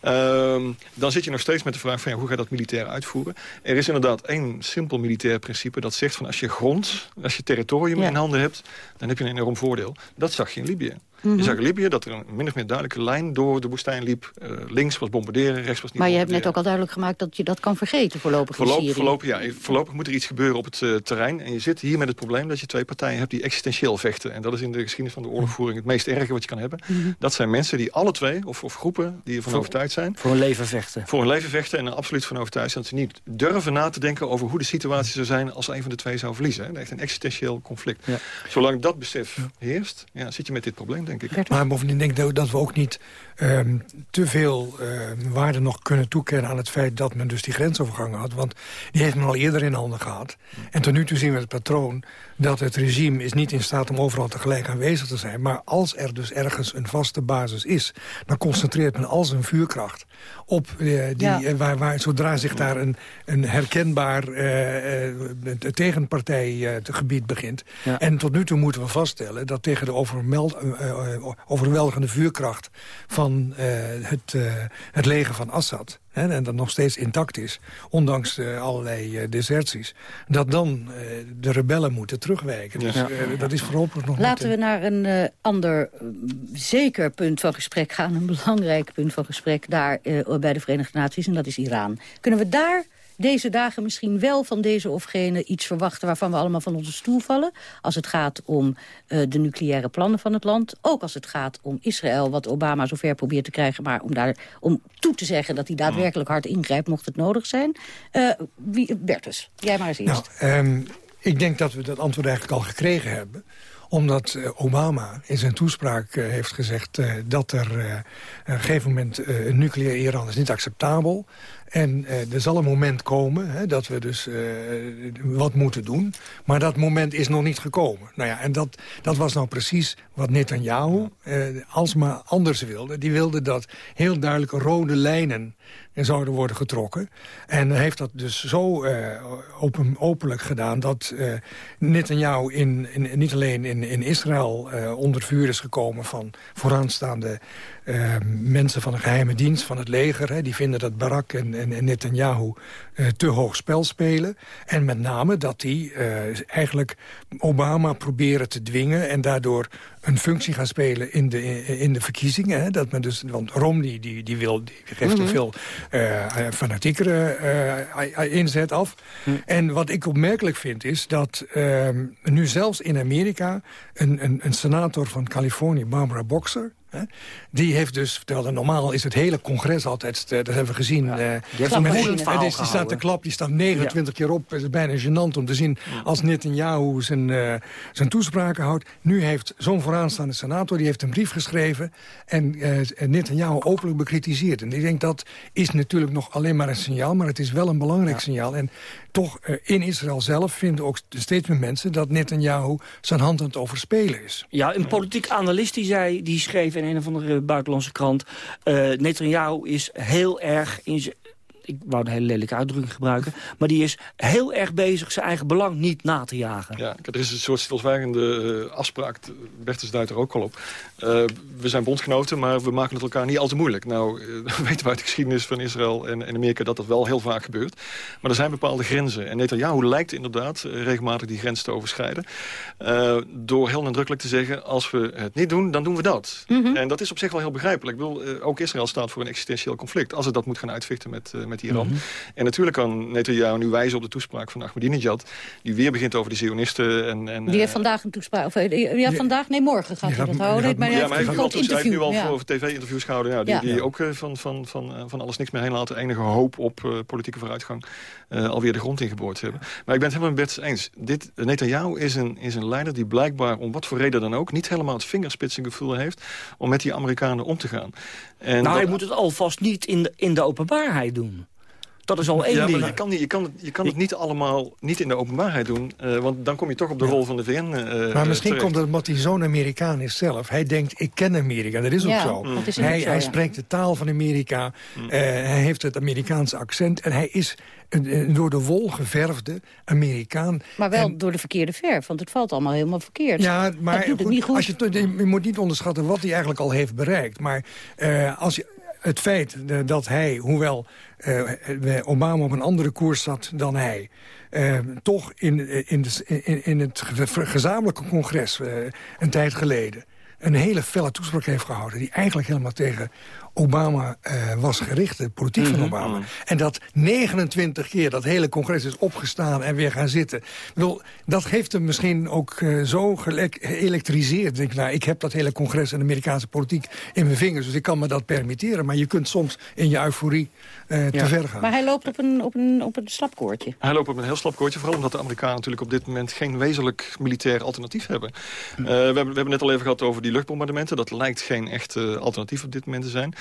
Ehm, dan zit je nog steeds met de vraag van ja, hoe ga je dat militair uitvoeren. Er is inderdaad één simpel militair principe dat zegt van als je grond, als je territorium Ja. in handen hebt, dan heb je een enorm voordeel. Dat zag je in Libië. Mhm. Je zag in Libië dat er een min of meer duidelijke lijn door de woestijn liep. Eh, links was bombarderen, rechts was niet Maar je hebt net ook al duidelijk gemaakt dat je dat kan vergeten voorlopig Voorlopig, voorlopig, ja, voorlopig moet er iets gebeuren op het eh, terrein. En je zit hier met het probleem dat je twee partijen hebt die existentieel vechten. En dat is in de geschiedenis van de oorlogvoering het meest erge wat je kan hebben. Mhm. Dat zijn mensen die alle twee, of, of groepen, die ervan Voor- overtuigd zijn. Voor hun leven vechten. Voor hun leven vechten en er absoluut van overtuigd zijn dat ze niet durven na te denken over hoe de situatie zou zijn als een van de twee zou verliezen. hè. Echt een existentieel conflict. Zolang dat besef heerst, ja, zit je met dit probleem, denk ik. Maar bovendien denk ik dat we ook niet ehm, te veel ehm, waarde nog kunnen toekennen aan het feit dat men dus die grensovergangen had. Want die heeft men al eerder in handen gehad. En tot nu toe zien we het patroon dat het regime is niet in staat om overal tegelijk aanwezig te zijn. Maar als er dus ergens een vaste basis is, dan concentreert men al zijn vuurkracht op eh, die, Ja. eh, waar, waar, zodra zich daar een, een herkenbaar eh, eh, tegenpartijgebied begint. Ja. En tot nu toe moeten we vaststellen dat tegen de overmeld, overweldigende vuurkracht van het, het leger van Assad hè, en dat nog steeds intact is, ondanks uh, allerlei uh, deserties... dat dan uh, de rebellen moeten terugwijken. Dus dat is voorlopig nog Laten we naar een ander zeker punt van gesprek gaan. Een belangrijk punt van gesprek daar bij de Verenigde Naties. En dat is Iran. Kunnen we daar deze dagen misschien wel van deze of gene iets verwachten... waarvan we allemaal van onze stoel vallen. Als het gaat om uh, de nucleaire plannen van het land. Ook als het gaat om Israël, wat Obama zover probeert te krijgen... maar om, daar, om toe te zeggen dat hij daadwerkelijk hard ingrijpt... mocht het nodig zijn. Uh, wie, Bertus, jij maar eens eerst. Nou, um, ik denk dat we dat antwoord eigenlijk al gekregen hebben omdat uh, Obama in zijn toespraak heeft gezegd dat er op een gegeven moment een nucleair Iran is niet acceptabel. En uh, er zal een moment komen hè, dat we dus uh, wat moeten doen. Maar dat moment is nog niet gekomen. Nou ja, en dat, dat was nou precies wat Netanyahu uh, alsmaar anders wilde. Die wilde dat heel duidelijk rode lijnen zouden worden getrokken. En heeft dat dus zo open, openlijk gedaan... dat Netanyahu in, in, niet alleen in, in Israël onder vuur is gekomen... van vooraanstaande mensen van de geheime dienst, van het leger... Hè, die vinden dat Barak en, en, en Netanyahu te hoog spel spelen. En met name dat die uh, eigenlijk Obama proberen te dwingen... en daardoor een functie gaan spelen in de, in de verkiezingen. Hè, dat men dus, want Romney die, die, wil, die geeft mm -hmm. veel uh, fanatiekere uh, inzet af. Mm. En wat ik opmerkelijk vind is dat uh, nu zelfs in Amerika... een, een, een senator van Californië, Barbara Boxer... Die heeft dus, terwijl normaal is het hele congres altijd, eh, dat hebben we gezien. Ja, uh, die staat de klap, die staat 29 ja. keer op. Het is bijna gênant om te zien als Netanyahu zijn, uh, zijn toespraken houdt. Nu heeft zo'n vooraanstaande senator, die heeft een brief geschreven... en uh, Netanyahu openlijk bekritiseerd. En ik denk dat is natuurlijk nog alleen maar een signaal... maar het is wel een belangrijk ja. signaal. En toch uh, in Israël zelf vinden ook steeds meer mensen... dat Netanyahu zijn hand aan het overspelen is. Ja, een politiek analist die, zei, die schreef in een of andere buitenlandse krant... Uh, Netanyahu is heel erg in ik wou een hele lelijke uitdrukking gebruiken... maar die is heel erg bezig zijn eigen belang niet na te jagen. Ja, er is een soort stilzwijgende uh, afspraak, Bertus duidt er ook al op. Uh, we zijn bondgenoten, maar we maken het elkaar niet al te moeilijk. Nou, uh, we weten uit de geschiedenis van Israël en, en, Amerika... dat dat wel heel vaak gebeurt. Maar er zijn bepaalde grenzen. En Netanyahu lijkt inderdaad regelmatig die grens te overschrijden... door heel nadrukkelijk te zeggen, als we het niet doen, dan doen we dat. Mm -hmm. En dat is op zich wel heel begrijpelijk. Ik bedoel, ook Israël staat voor een existentieel conflict. Als het dat moet gaan uitvechten met, met Iran. Mm -hmm. En natuurlijk kan Netanyahu nu wijzen op de toespraak van Ahmadinejad... die weer begint over de Zionisten. En, en, die heeft vandaag een toespraak... Of, ja, vandaag, nee, morgen gaat hij dat houden. Maar ja, maar hij heeft, hij heeft nu al ja. voor tv-interviews gehouden... Ja, die, ja. die ook uh, van, van, van, van alles niks meer heen laten. Enige hoop op uh, politieke vooruitgang uh, alweer de grond ingeboord hebben. Maar ik ben het helemaal met Bert eens. Dit, Netanyahu is een, is een leider die blijkbaar, om wat voor reden dan ook... niet helemaal het vingerspitsengevoel heeft om met die Amerikanen om te gaan. En nou, dat, hij moet het alvast niet in de, in de openbaarheid doen. Dat is al één ja, ding. Maar je kan, je kan, je kan het niet allemaal niet in de openbaarheid doen. Uh, want dan kom je toch op de ja. rol van de VN uh, Maar misschien terecht. komt het omdat hij zo'n Amerikaan is zelf. Hij denkt, ik ken Amerika. Dat is ook ja, zo. Mm. Is hij, zo, hij spreekt de taal van Amerika. Mm. Uh, hij heeft het Amerikaanse accent. En hij is een, door de wol geverfde Amerikaan. Maar wel en, door de verkeerde verf, want het valt allemaal helemaal verkeerd. Ja, maar het goed. Als je, je moet niet onderschatten wat hij eigenlijk al heeft bereikt. Maar als je het feit dat hij, hoewel uh, Obama op een andere koers zat dan hij... Uh, toch in, in, in, het gezamenlijke congres een tijd geleden... een hele felle toespraak heeft gehouden... die eigenlijk helemaal tegen Obama uh, was gericht, de politiek mm -hmm. van Obama. En dat 29 keer dat hele congres is opgestaan en weer gaan zitten. Ik bedoel, dat heeft hem misschien ook uh, zo geëlektriseerd. Denk, nou, ik heb dat hele congres en de Amerikaanse politiek in mijn vingers... dus ik kan me dat permitteren. Maar je kunt soms in je euforie uh, ja. te ver gaan. Maar hij loopt op een, op, een, op een slapkoortje. Hij loopt op een heel slapkoortje. Vooral omdat de Amerikanen natuurlijk op dit moment... geen wezenlijk militair alternatief hebben. Hm. we, hebben we hebben net al even gehad over die luchtbombardementen. Dat lijkt geen echt alternatief op dit moment te zijn.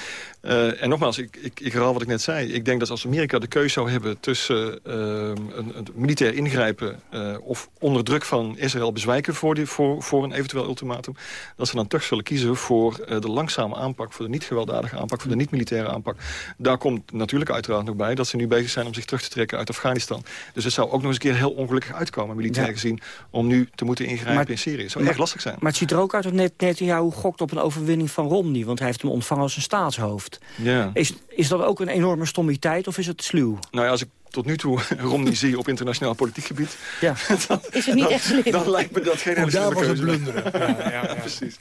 Uh, en nogmaals, ik, ik, ik herhaal wat ik net zei. Ik denk dat als Amerika de keuze zou hebben tussen uh, een, een, militair ingrijpen... Uh, of onder druk van Israël bezwijken voor, die, voor, voor een eventueel ultimatum... dat ze dan toch zullen kiezen voor de langzame aanpak... voor de niet-gewelddadige aanpak, voor de niet-militaire aanpak. Daar komt natuurlijk uiteraard nog bij dat ze nu bezig zijn... om zich terug te trekken uit Afghanistan. Dus het zou ook nog eens een keer heel ongelukkig uitkomen, militair ja. gezien... om nu te moeten ingrijpen maar, in Syrië. Het zou maar, echt lastig zijn. Maar het ziet er ook uit dat net, Netanyahu gokt op een overwinning van Romney... want hij heeft hem ontvangen als een staatshoofd. Ja. Is, is dat ook een enorme stommiteit of is het sluw? Nou ja, als ik tot nu toe Romney zie op internationaal politiek gebied... Ja. dan, is het niet dan, echt slim? Dan lijkt me dat geen hele Daar was het keuze. blunderen. Ja, ja, ja. precies.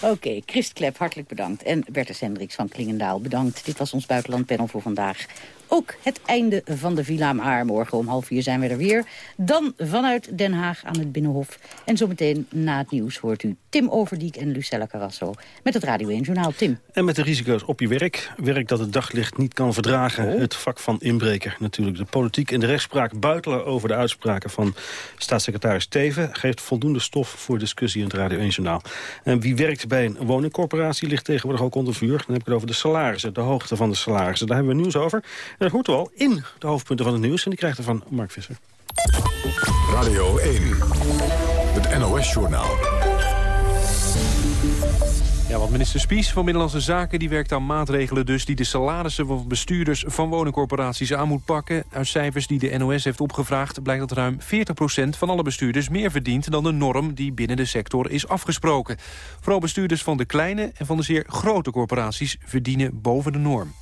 Oké, okay, Christ Klep, hartelijk bedankt. En Bertus Hendricks van Klingendaal, bedankt. Dit was ons buitenlandpanel voor vandaag ook het einde van de Villa Maar. Morgen om half vier zijn we er weer. Dan vanuit Den Haag aan het Binnenhof. En zometeen na het nieuws hoort u Tim Overdiek en Lucella Carrasso... met het Radio 1 Journaal. Tim. En met de risico's op je werk. Werk dat het daglicht niet kan verdragen. Oh. Het vak van inbreker natuurlijk. De politiek en de rechtspraak buitelen over de uitspraken van staatssecretaris Teven... geeft voldoende stof voor discussie in het Radio 1 Journaal. En wie werkt bij een woningcorporatie ligt tegenwoordig ook onder vuur. Dan heb ik het over de salarissen, de hoogte van de salarissen. Daar hebben we nieuws over. En dat hoort al in de hoofdpunten van het nieuws. En die krijgt er van Mark Visser. Radio 1, het NOS-journaal. Ja, want minister Spies van Binnenlandse Zaken die werkt aan maatregelen dus... die de salarissen van bestuurders van woningcorporaties aan moet pakken. Uit cijfers die de NOS heeft opgevraagd... blijkt dat ruim 40% van alle bestuurders meer verdient... dan de norm die binnen de sector is afgesproken. Vooral bestuurders van de kleine en van de zeer grote corporaties... verdienen boven de norm.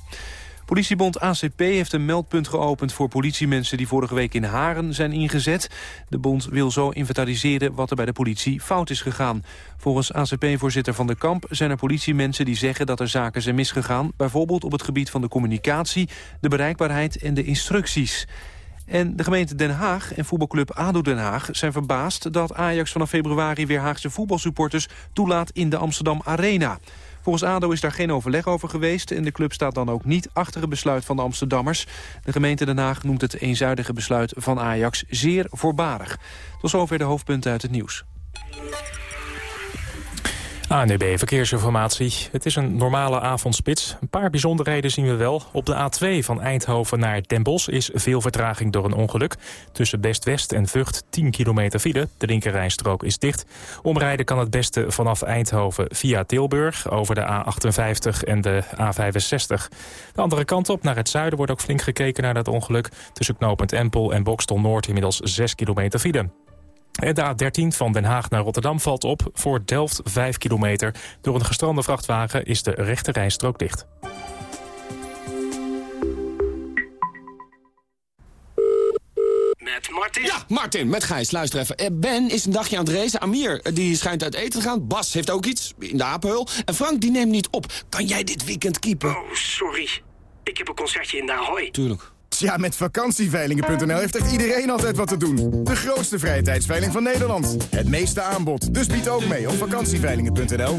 Politiebond ACP heeft een meldpunt geopend voor politiemensen die vorige week in Haren zijn ingezet. De bond wil zo inventariseren wat er bij de politie fout is gegaan. Volgens ACP-voorzitter Van der Kamp zijn er politiemensen die zeggen dat er zaken zijn misgegaan. Bijvoorbeeld op het gebied van de communicatie, de bereikbaarheid en de instructies. En de gemeente Den Haag en voetbalclub ADO Den Haag zijn verbaasd dat Ajax vanaf februari weer Haagse voetbalsupporters toelaat in de Amsterdam Arena. Volgens ADO is daar geen overleg over geweest... en de club staat dan ook niet achter het besluit van de Amsterdammers. De gemeente Den Haag noemt het eenzijdige besluit van Ajax zeer voorbarig. Tot zover de hoofdpunten uit het nieuws. ANDB Verkeersinformatie. Het is een normale avondspits. Een paar bijzonderheden zien we wel. Op de A2 van Eindhoven naar Den Bosch is veel vertraging door een ongeluk. Tussen Best-West en Vught 10 kilometer file. De linkerrijstrook is dicht. Omrijden kan het beste vanaf Eindhoven via Tilburg... over de A58 en de A65. De andere kant op, naar het zuiden, wordt ook flink gekeken naar dat ongeluk. Tussen knooppunt Empel en Bokstel Noord inmiddels 6 kilometer file. De A13 van Den Haag naar Rotterdam valt op voor Delft 5 kilometer. Door een gestrande vrachtwagen is de rechte rijstrook dicht. Met Martin? Ja, Martin, met Gijs. Luister even. Eh, Ben is een dagje aan het racen. Amir, eh, die schijnt uit eten te gaan. Bas heeft ook iets, in de apenhul. En Frank, die neemt niet op. Kan jij dit weekend keepen? Oh, sorry. Ik heb een concertje in de Ahoy. Tuurlijk. Tja, met vakantieveilingen.nl heeft echt iedereen altijd wat te doen. De grootste vrije tijdsveiling van Nederland. Het meeste aanbod. Dus bied ook mee op vakantieveilingen.nl.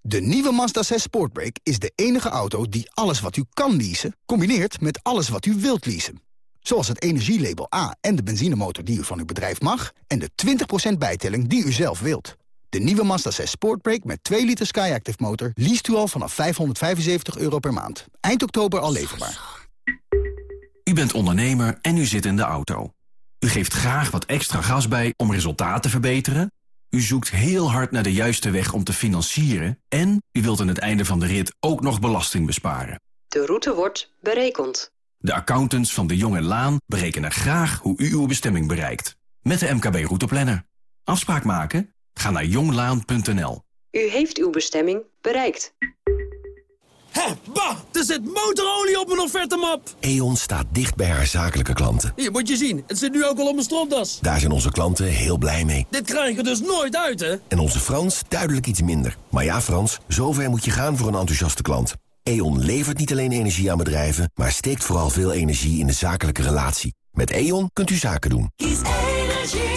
De nieuwe Mazda 6 Sportbrake is de enige auto die alles wat u kan leasen... combineert met alles wat u wilt leasen. Zoals het energielabel A en de benzinemotor die u van uw bedrijf mag... en de 20% bijtelling die u zelf wilt. De nieuwe Mazda 6 Sportbrake met 2 liter Skyactiv motor... liest u al vanaf 575 euro per maand. Eind oktober al leverbaar. U bent ondernemer en u zit in de auto. U geeft graag wat extra gas bij om resultaat te verbeteren. U zoekt heel hard naar de juiste weg om te financieren... en u wilt aan het einde van de rit ook nog belasting besparen. De route wordt berekend. De accountants van de Jong en Laan berekenen graag hoe u uw bestemming bereikt. Met de MKB Routeplanner. Afspraak maken? Ga naar jonglaan.nl. U heeft uw bestemming bereikt. Hé, bah! Er zit motorolie op mijn offertemap! E.ON staat dicht bij haar zakelijke klanten. Hier, moet je zien. Het zit nu ook al op mijn stropdas. Daar zijn onze klanten heel blij mee. Dit krijg je dus nooit uit, hè? En onze Frans duidelijk iets minder. Maar ja, Frans, zover moet je gaan voor een enthousiaste klant. E.ON levert niet alleen energie aan bedrijven... maar steekt vooral veel energie in de zakelijke relatie. Met E.ON kunt u zaken doen. Kies energie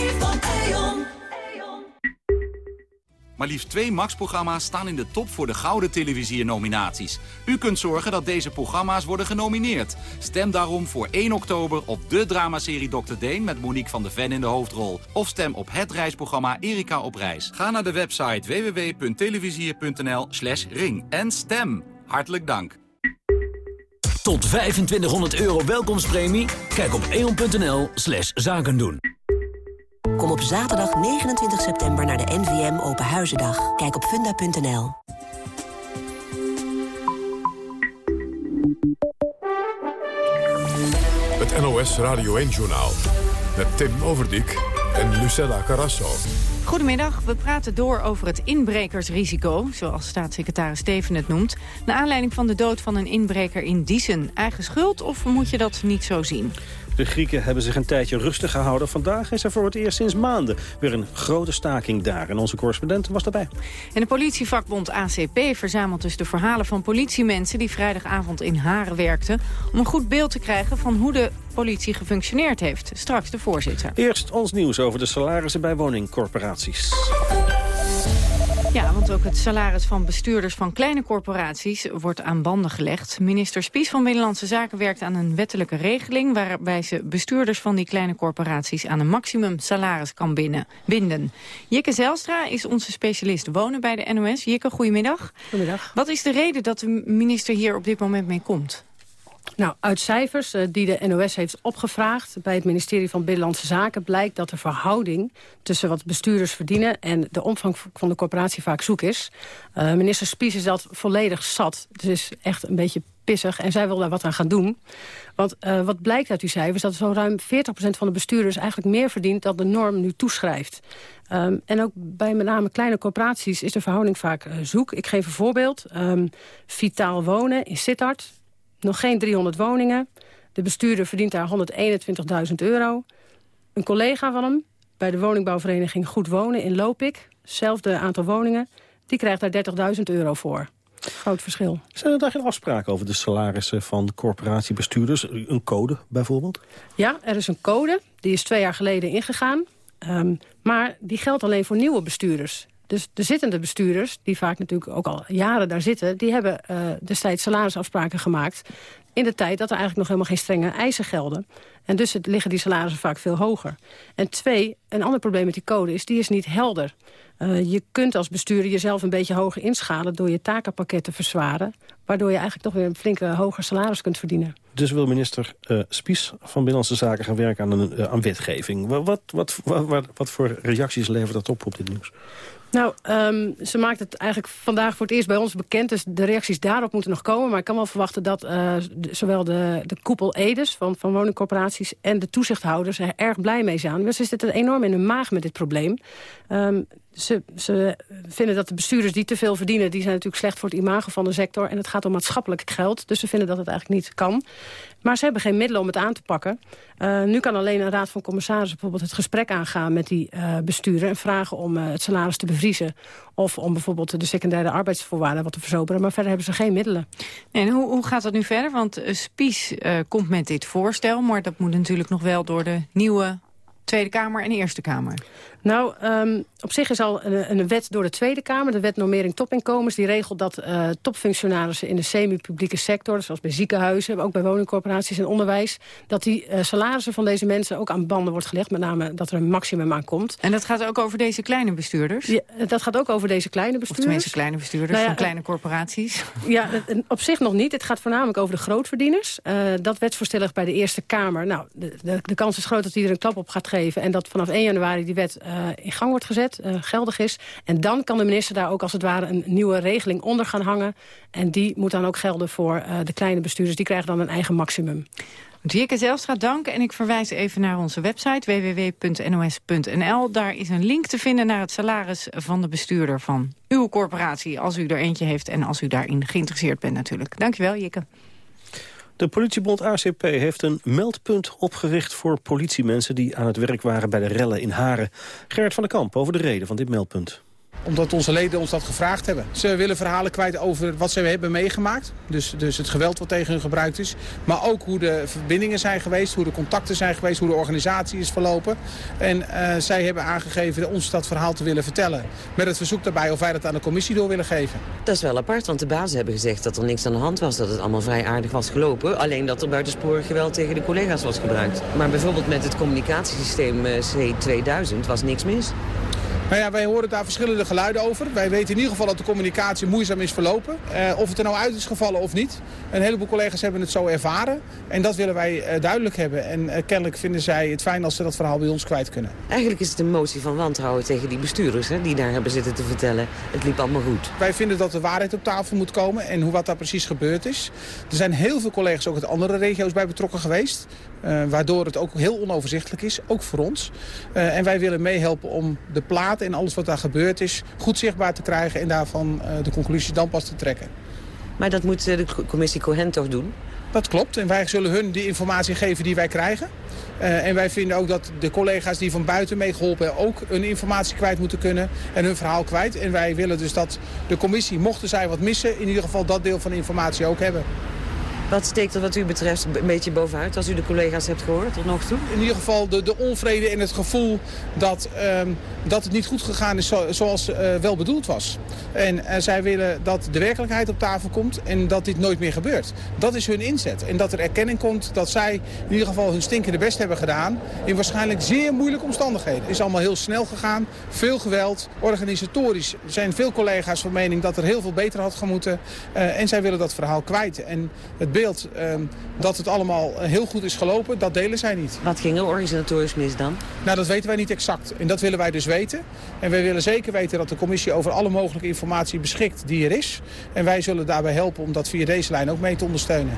Maar liefst twee Max-programma's staan in de top voor de Gouden Televisier-nominaties. U kunt zorgen dat deze programma's worden genomineerd. Stem daarom voor 1 oktober op de dramaserie Dr. Deen... met Monique van de Ven in de hoofdrol. Of stem op het reisprogramma Erika op reis. Ga naar de website www.televisier.nl slash ring en stem. Hartelijk dank. Tot 2500 euro welkomstpremie? Kijk op eon.nl slash zaken doen. Kom op zaterdag 29 september naar de NVM Open Huizendag. Kijk op funda.nl. Het NOS Radio 1-journaal. Met Tim Overdijk en Lucella Carrasso. Goedemiddag, we praten door over het inbrekersrisico, zoals staatssecretaris Steven het noemt. Naar aanleiding van de dood van een inbreker in Diezen. Eigen schuld of moet je dat niet zo zien? De Grieken hebben zich een tijdje rustig gehouden. Vandaag is er voor het eerst sinds maanden weer een grote staking daar. En onze correspondent was daarbij. En de politievakbond ACP verzamelt dus de verhalen van politiemensen... die vrijdagavond in Haren werkten... om een goed beeld te krijgen van hoe de politie gefunctioneerd heeft. Straks de voorzitter. Eerst ons nieuws over de salarissen bij woningcorporaties. Ja, want ook het salaris van bestuurders van kleine corporaties wordt aan banden gelegd. Minister Spies van Binnenlandse Zaken werkt aan een wettelijke regeling... waarbij ze bestuurders van die kleine corporaties aan een maximum salaris kan binnen, binden. Jikke Zelstra is onze specialist wonen bij de NOS. Jikke, goedemiddag. Goedemiddag. Wat is de reden dat de minister hier op dit moment mee komt? Nou, uit cijfers uh, die de NOS heeft opgevraagd bij het ministerie van Binnenlandse Zaken... blijkt dat de verhouding tussen wat bestuurders verdienen... en de omvang van de corporatie vaak zoek is. Uh, minister Spies is dat volledig zat. Het is echt een beetje pissig en zij wil daar wat aan gaan doen. Want uh, wat blijkt uit die cijfers... dat zo ruim 40% van de bestuurders eigenlijk meer verdient... dan de norm nu toeschrijft. Um, en ook bij met name kleine corporaties is de verhouding vaak zoek. Ik geef een voorbeeld. Um, Vitaal Wonen in Sittard nog geen 300 woningen. De bestuurder verdient daar 121.000 euro. Een collega van hem bij de woningbouwvereniging Goed Wonen in Lopik... hetzelfde aantal woningen, die krijgt daar 30.000 euro voor. Groot verschil. Zijn er daar geen afspraken over de salarissen van corporatiebestuurders? Een code bijvoorbeeld? Ja, er is een code. Die is twee jaar geleden ingegaan. Um, maar die geldt alleen voor nieuwe bestuurders. Dus de zittende bestuurders, die vaak natuurlijk ook al jaren daar zitten... die hebben uh, destijds salarisafspraken gemaakt... in de tijd dat er eigenlijk nog helemaal geen strenge eisen gelden. En dus liggen die salarissen vaak veel hoger. En twee, een ander probleem met die code is, die is niet helder. Uh, je kunt als bestuurder jezelf een beetje hoger inschalen... door je takenpakket te verzwaren... waardoor je eigenlijk toch weer een flinke hoger salaris kunt verdienen. Dus wil minister uh, Spies van Binnenlandse Zaken gaan werken aan, een, aan wetgeving. Wat, wat, wat, wat voor reacties levert dat op op dit nieuws? Nou, um, ze maakt het eigenlijk vandaag voor het eerst bij ons bekend. Dus de reacties daarop moeten nog komen. Maar ik kan wel verwachten dat de, zowel de, de koepel EDES van, van woningcorporaties... en de toezichthouders er erg blij mee zijn. Dus ze zitten enorm in hun maag met dit probleem. Um, ze, ze, vinden dat de bestuurders die te veel verdienen... die zijn natuurlijk slecht voor het imago van de sector. En het gaat om maatschappelijk geld. Dus ze vinden dat het eigenlijk niet kan. Maar ze hebben geen middelen om het aan te pakken. Uh, nu kan alleen een raad van commissarissen bijvoorbeeld het gesprek aangaan... met die uh, besturen en vragen om uh, het salaris te bevriezen. Of om bijvoorbeeld de secundaire arbeidsvoorwaarden wat te verzoperen. Maar verder hebben ze geen middelen. En hoe, hoe gaat dat nu verder? Want Spies komt met dit voorstel... maar dat moet natuurlijk nog wel door de nieuwe Tweede Kamer en Eerste Kamer. Nou, um, op zich is al een, een, wet door de Tweede Kamer, de wet normering topinkomens, die regelt dat uh, topfunctionarissen in de semi-publieke sector, zoals bij ziekenhuizen, maar ook bij woningcorporaties en onderwijs, dat die uh, salarissen van deze mensen ook aan banden wordt gelegd, met name dat er een maximum aan komt. En dat gaat ook over deze kleine bestuurders? Ja, dat gaat ook over deze kleine bestuurders. Of tenminste kleine bestuurders nou ja, van kleine corporaties. Ja, op zich nog niet. Het gaat voornamelijk over de grootverdieners. Uh, dat wetsvoorstel bij de Eerste Kamer. Nou, de, de, de kans is groot dat hij er een klap op gaat geven en dat vanaf 1 januari die wet in gang wordt gezet, uh, geldig is. En dan kan de minister daar ook als het ware een nieuwe regeling onder gaan hangen. En die moet dan ook gelden voor uh, de kleine bestuurders. Die krijgen dan een eigen maximum. Dieke Zelstra, dank. En ik verwijs even naar onze website www.nos.nl. Daar is een link te vinden naar het salaris van de bestuurder van uw corporatie. Als u er eentje heeft en als u daarin geïnteresseerd bent natuurlijk. Dankjewel, Jikke. De politiebond ACP heeft een meldpunt opgericht voor politiemensen... die aan het werk waren bij de rellen in Haren. Gerrit van der Kamp over de reden van dit meldpunt. Omdat onze leden ons dat gevraagd hebben. Ze willen verhalen kwijt over wat ze hebben meegemaakt. Dus, dus het geweld wat tegen hun gebruikt is. Maar ook hoe de verbindingen zijn geweest, hoe de contacten zijn geweest, hoe de organisatie is verlopen. En uh, zij hebben aangegeven ons dat verhaal te willen vertellen. Met het verzoek daarbij of wij dat aan de commissie door willen geven. Dat is wel apart, want de bazen hebben gezegd dat er niks aan de hand was. Dat het allemaal vrij aardig was gelopen. Alleen dat er buitensporig geweld tegen de collega's was gebruikt. Maar bijvoorbeeld met het communicatiesysteem eh, C2000 was niks mis. Nou ja, wij horen daar verschillende geluiden over. Wij weten in ieder geval dat de communicatie moeizaam is verlopen. Uh, of het er nou uit is gevallen of niet. Een heleboel collega's hebben het zo ervaren. En dat willen wij uh, duidelijk hebben. En uh, kennelijk vinden zij het fijn als ze dat verhaal bij ons kwijt kunnen. Eigenlijk is het een motie van wantrouwen tegen die bestuurders... Hè, die daar hebben zitten te vertellen. Het liep allemaal goed. Wij vinden dat de waarheid op tafel moet komen. En hoe wat daar precies gebeurd is. Er zijn heel veel collega's ook uit andere regio's bij betrokken geweest. Uh, waardoor het ook heel onoverzichtelijk is, ook voor ons. Uh, en wij willen meehelpen om de plaat en alles wat daar gebeurd is... goed zichtbaar te krijgen en daarvan uh, de conclusie dan pas te trekken. Maar dat moet de commissie Cohen toch doen? Dat klopt. En wij zullen hun die informatie geven die wij krijgen. en wij vinden ook dat de collega's die van buiten meegeholpen hebben... ook hun informatie kwijt moeten kunnen en hun verhaal kwijt. En wij willen dus dat de commissie, mochten zij wat missen... in ieder geval dat deel van de informatie ook hebben. Wat steekt er wat u betreft een beetje bovenuit als u de collega's hebt gehoord tot nog toe? In ieder geval de, de onvrede en het gevoel dat, um, dat het niet goed gegaan is zo, zoals uh, wel bedoeld was. En uh, zij willen dat de werkelijkheid op tafel komt en dat dit nooit meer gebeurt. Dat is hun inzet. En dat er erkenning komt dat zij in ieder geval hun stinkende best hebben gedaan... in waarschijnlijk zeer moeilijke omstandigheden. Het is allemaal heel snel gegaan, veel geweld. Organisatorisch zijn veel collega's van mening dat er heel veel beter had gemoeten. Uh, en zij willen dat verhaal kwijt. En het beeld uh, dat het allemaal heel goed is gelopen, dat delen zij niet. Wat ging er organisatorisch mis dan? Nou, dat weten wij niet exact. En dat willen wij dus weten. En wij willen zeker weten dat de commissie over alle mogelijke informatie beschikt die er is. En wij zullen daarbij helpen om dat via deze lijn ook mee te ondersteunen.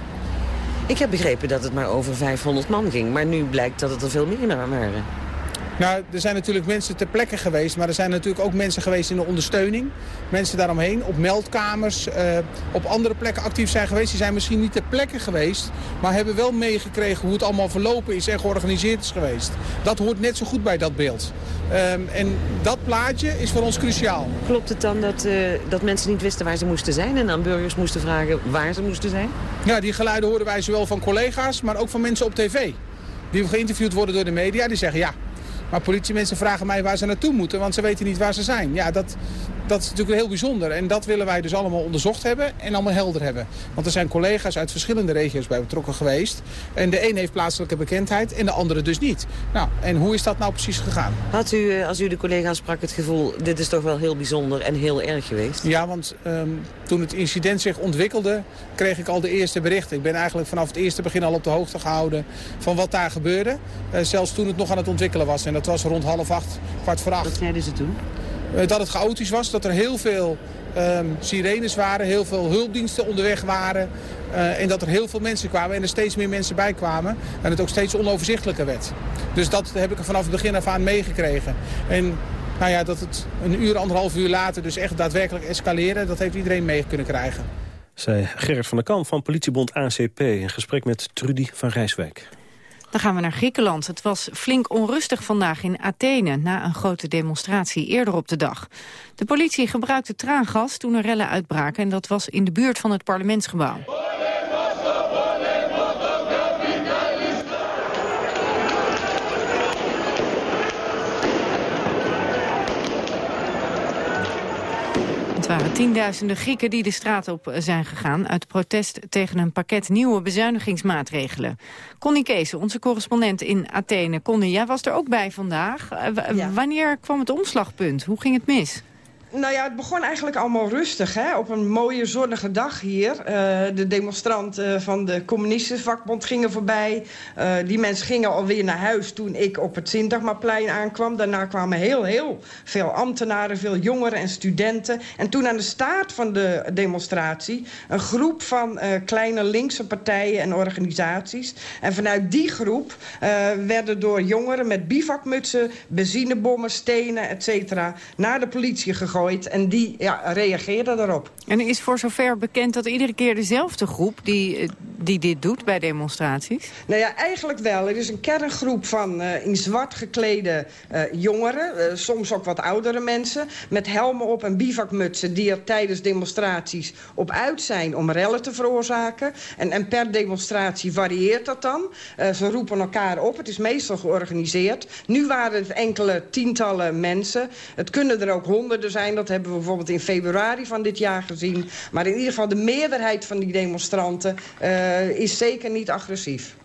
Ik heb begrepen dat het maar over 500 man ging. Maar nu blijkt dat het er veel meer waren. Nou, er zijn natuurlijk mensen ter plekke geweest, maar er zijn natuurlijk ook mensen geweest in de ondersteuning. Mensen daaromheen, op meldkamers, uh, op andere plekken actief zijn geweest. Die zijn misschien niet ter plekke geweest, maar hebben wel meegekregen hoe het allemaal verlopen is en georganiseerd is geweest. Dat hoort net zo goed bij dat beeld. Um, en dat plaatje is voor ons cruciaal. Klopt het dan dat, uh, dat mensen niet wisten waar ze moesten zijn en aan burgers moesten vragen waar ze moesten zijn? Ja, die geluiden horen wij zowel van collega's, maar ook van mensen op tv. Die geïnterviewd worden door de media, die zeggen ja, maar politiemensen vragen mij waar ze naartoe moeten, want ze weten niet waar ze zijn. Ja, dat, dat is natuurlijk heel bijzonder. En dat willen wij dus allemaal onderzocht hebben en allemaal helder hebben. Want er zijn collega's uit verschillende regio's bij betrokken geweest. En de een heeft plaatselijke bekendheid en de andere dus niet. Nou, en hoe is dat nou precies gegaan? Had u, als u de collega's sprak, het gevoel... dit is toch wel heel bijzonder en heel erg geweest? Ja, want um, toen het incident zich ontwikkelde... kreeg ik al de eerste berichten. Ik ben eigenlijk vanaf het eerste begin al op de hoogte gehouden... van wat daar gebeurde. Uh, zelfs toen het nog aan het ontwikkelen was. En dat was rond half acht, kwart voor acht. Wat zeiden ze toen? Uh, dat het chaotisch was, dat er heel veel um, sirenes waren, heel veel hulpdiensten onderweg waren. Uh, en dat er heel veel mensen kwamen en er steeds meer mensen bij kwamen. En het ook steeds onoverzichtelijker werd. Dus dat heb ik er vanaf het begin af aan meegekregen. En nou ja, dat het een uur, anderhalf uur later dus echt daadwerkelijk escaleren, dat heeft iedereen mee kunnen krijgen. Zei Gerrit van der Kamp van politiebond ACP in gesprek met Trudy van Rijswijk. Dan gaan we naar Griekenland. Het was flink onrustig vandaag in Athene... na een grote demonstratie eerder op de dag. De politie gebruikte traangas toen er rellen uitbraken... en dat was in de buurt van het parlementsgebouw. Het waren tienduizenden Grieken die de straat op zijn gegaan... uit protest tegen een pakket nieuwe bezuinigingsmaatregelen. Connie Kees, onze correspondent in Athene. Connie, jij was er ook bij vandaag. Ja. Wanneer kwam het omslagpunt? Hoe ging het mis? Nou ja, het begon eigenlijk allemaal rustig. Hè? Op een mooie zonnige dag hier. Uh, de demonstranten van de communistenvakbond gingen voorbij. Uh, die mensen gingen alweer naar huis toen ik op het Sintagmaplein aankwam. Daarna kwamen heel, heel veel ambtenaren, veel jongeren en studenten. En toen aan de staart van de demonstratie... een groep van kleine linkse partijen en organisaties. En vanuit die groep werden door jongeren met bivakmutsen... benzinebommen, stenen, et cetera, naar de politie gegooid en die ja, reageerden daarop. En is voor zover bekend dat iedere keer dezelfde groep... die die dit doet bij demonstraties? Nou ja, eigenlijk wel. Er is een kerngroep van uh, in zwart geklede uh, jongeren, uh, soms ook wat oudere mensen, met helmen op en bivakmutsen die er tijdens demonstraties op uit zijn om rellen te veroorzaken. En, en per demonstratie varieert dat dan. ze roepen elkaar op. Het is meestal georganiseerd. Nu waren het enkele tientallen mensen. Het kunnen er ook honderden zijn. Dat hebben we bijvoorbeeld in februari van dit jaar gezien. Maar in ieder geval de meerderheid van die demonstranten uh, is zeker niet agressief.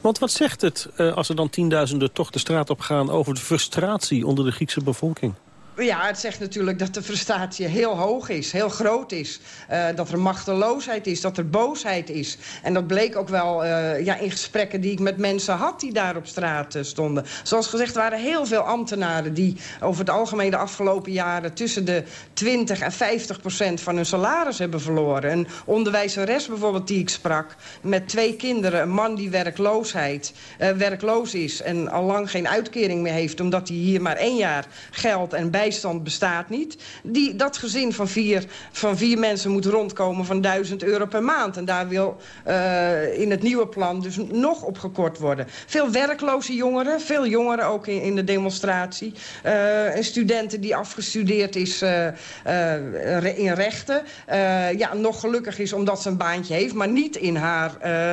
Want wat zegt het uh, als er dan tienduizenden toch de straat op gaan... over de frustratie onder de Griekse bevolking? Ja, het zegt natuurlijk dat de frustratie heel hoog is, heel groot is. Uh, dat er machteloosheid is, dat er boosheid is. En dat bleek ook wel uh, ja, in gesprekken die ik met mensen had... die daar op straat uh, stonden. Zoals gezegd waren heel veel ambtenaren... die over het algemeen de afgelopen jaren... tussen de 20 en 50 procent van hun salaris hebben verloren. Een onderwijzeres bijvoorbeeld die ik sprak... met twee kinderen, een man die werkloosheid, werkloos is... en al lang geen uitkering meer heeft... omdat hij hier maar één jaar geld en bijstand bestaat niet. Die, dat gezin van vier, van vier mensen moet rondkomen van 1000 euro per maand. En daar wil uh, in het nieuwe plan dus nog op gekort worden. Veel werkloze jongeren, veel jongeren ook in, in de demonstratie. Uh, en studenten die afgestudeerd is uh, in rechten. ja, nog gelukkig is omdat ze een baantje heeft, maar niet in haar,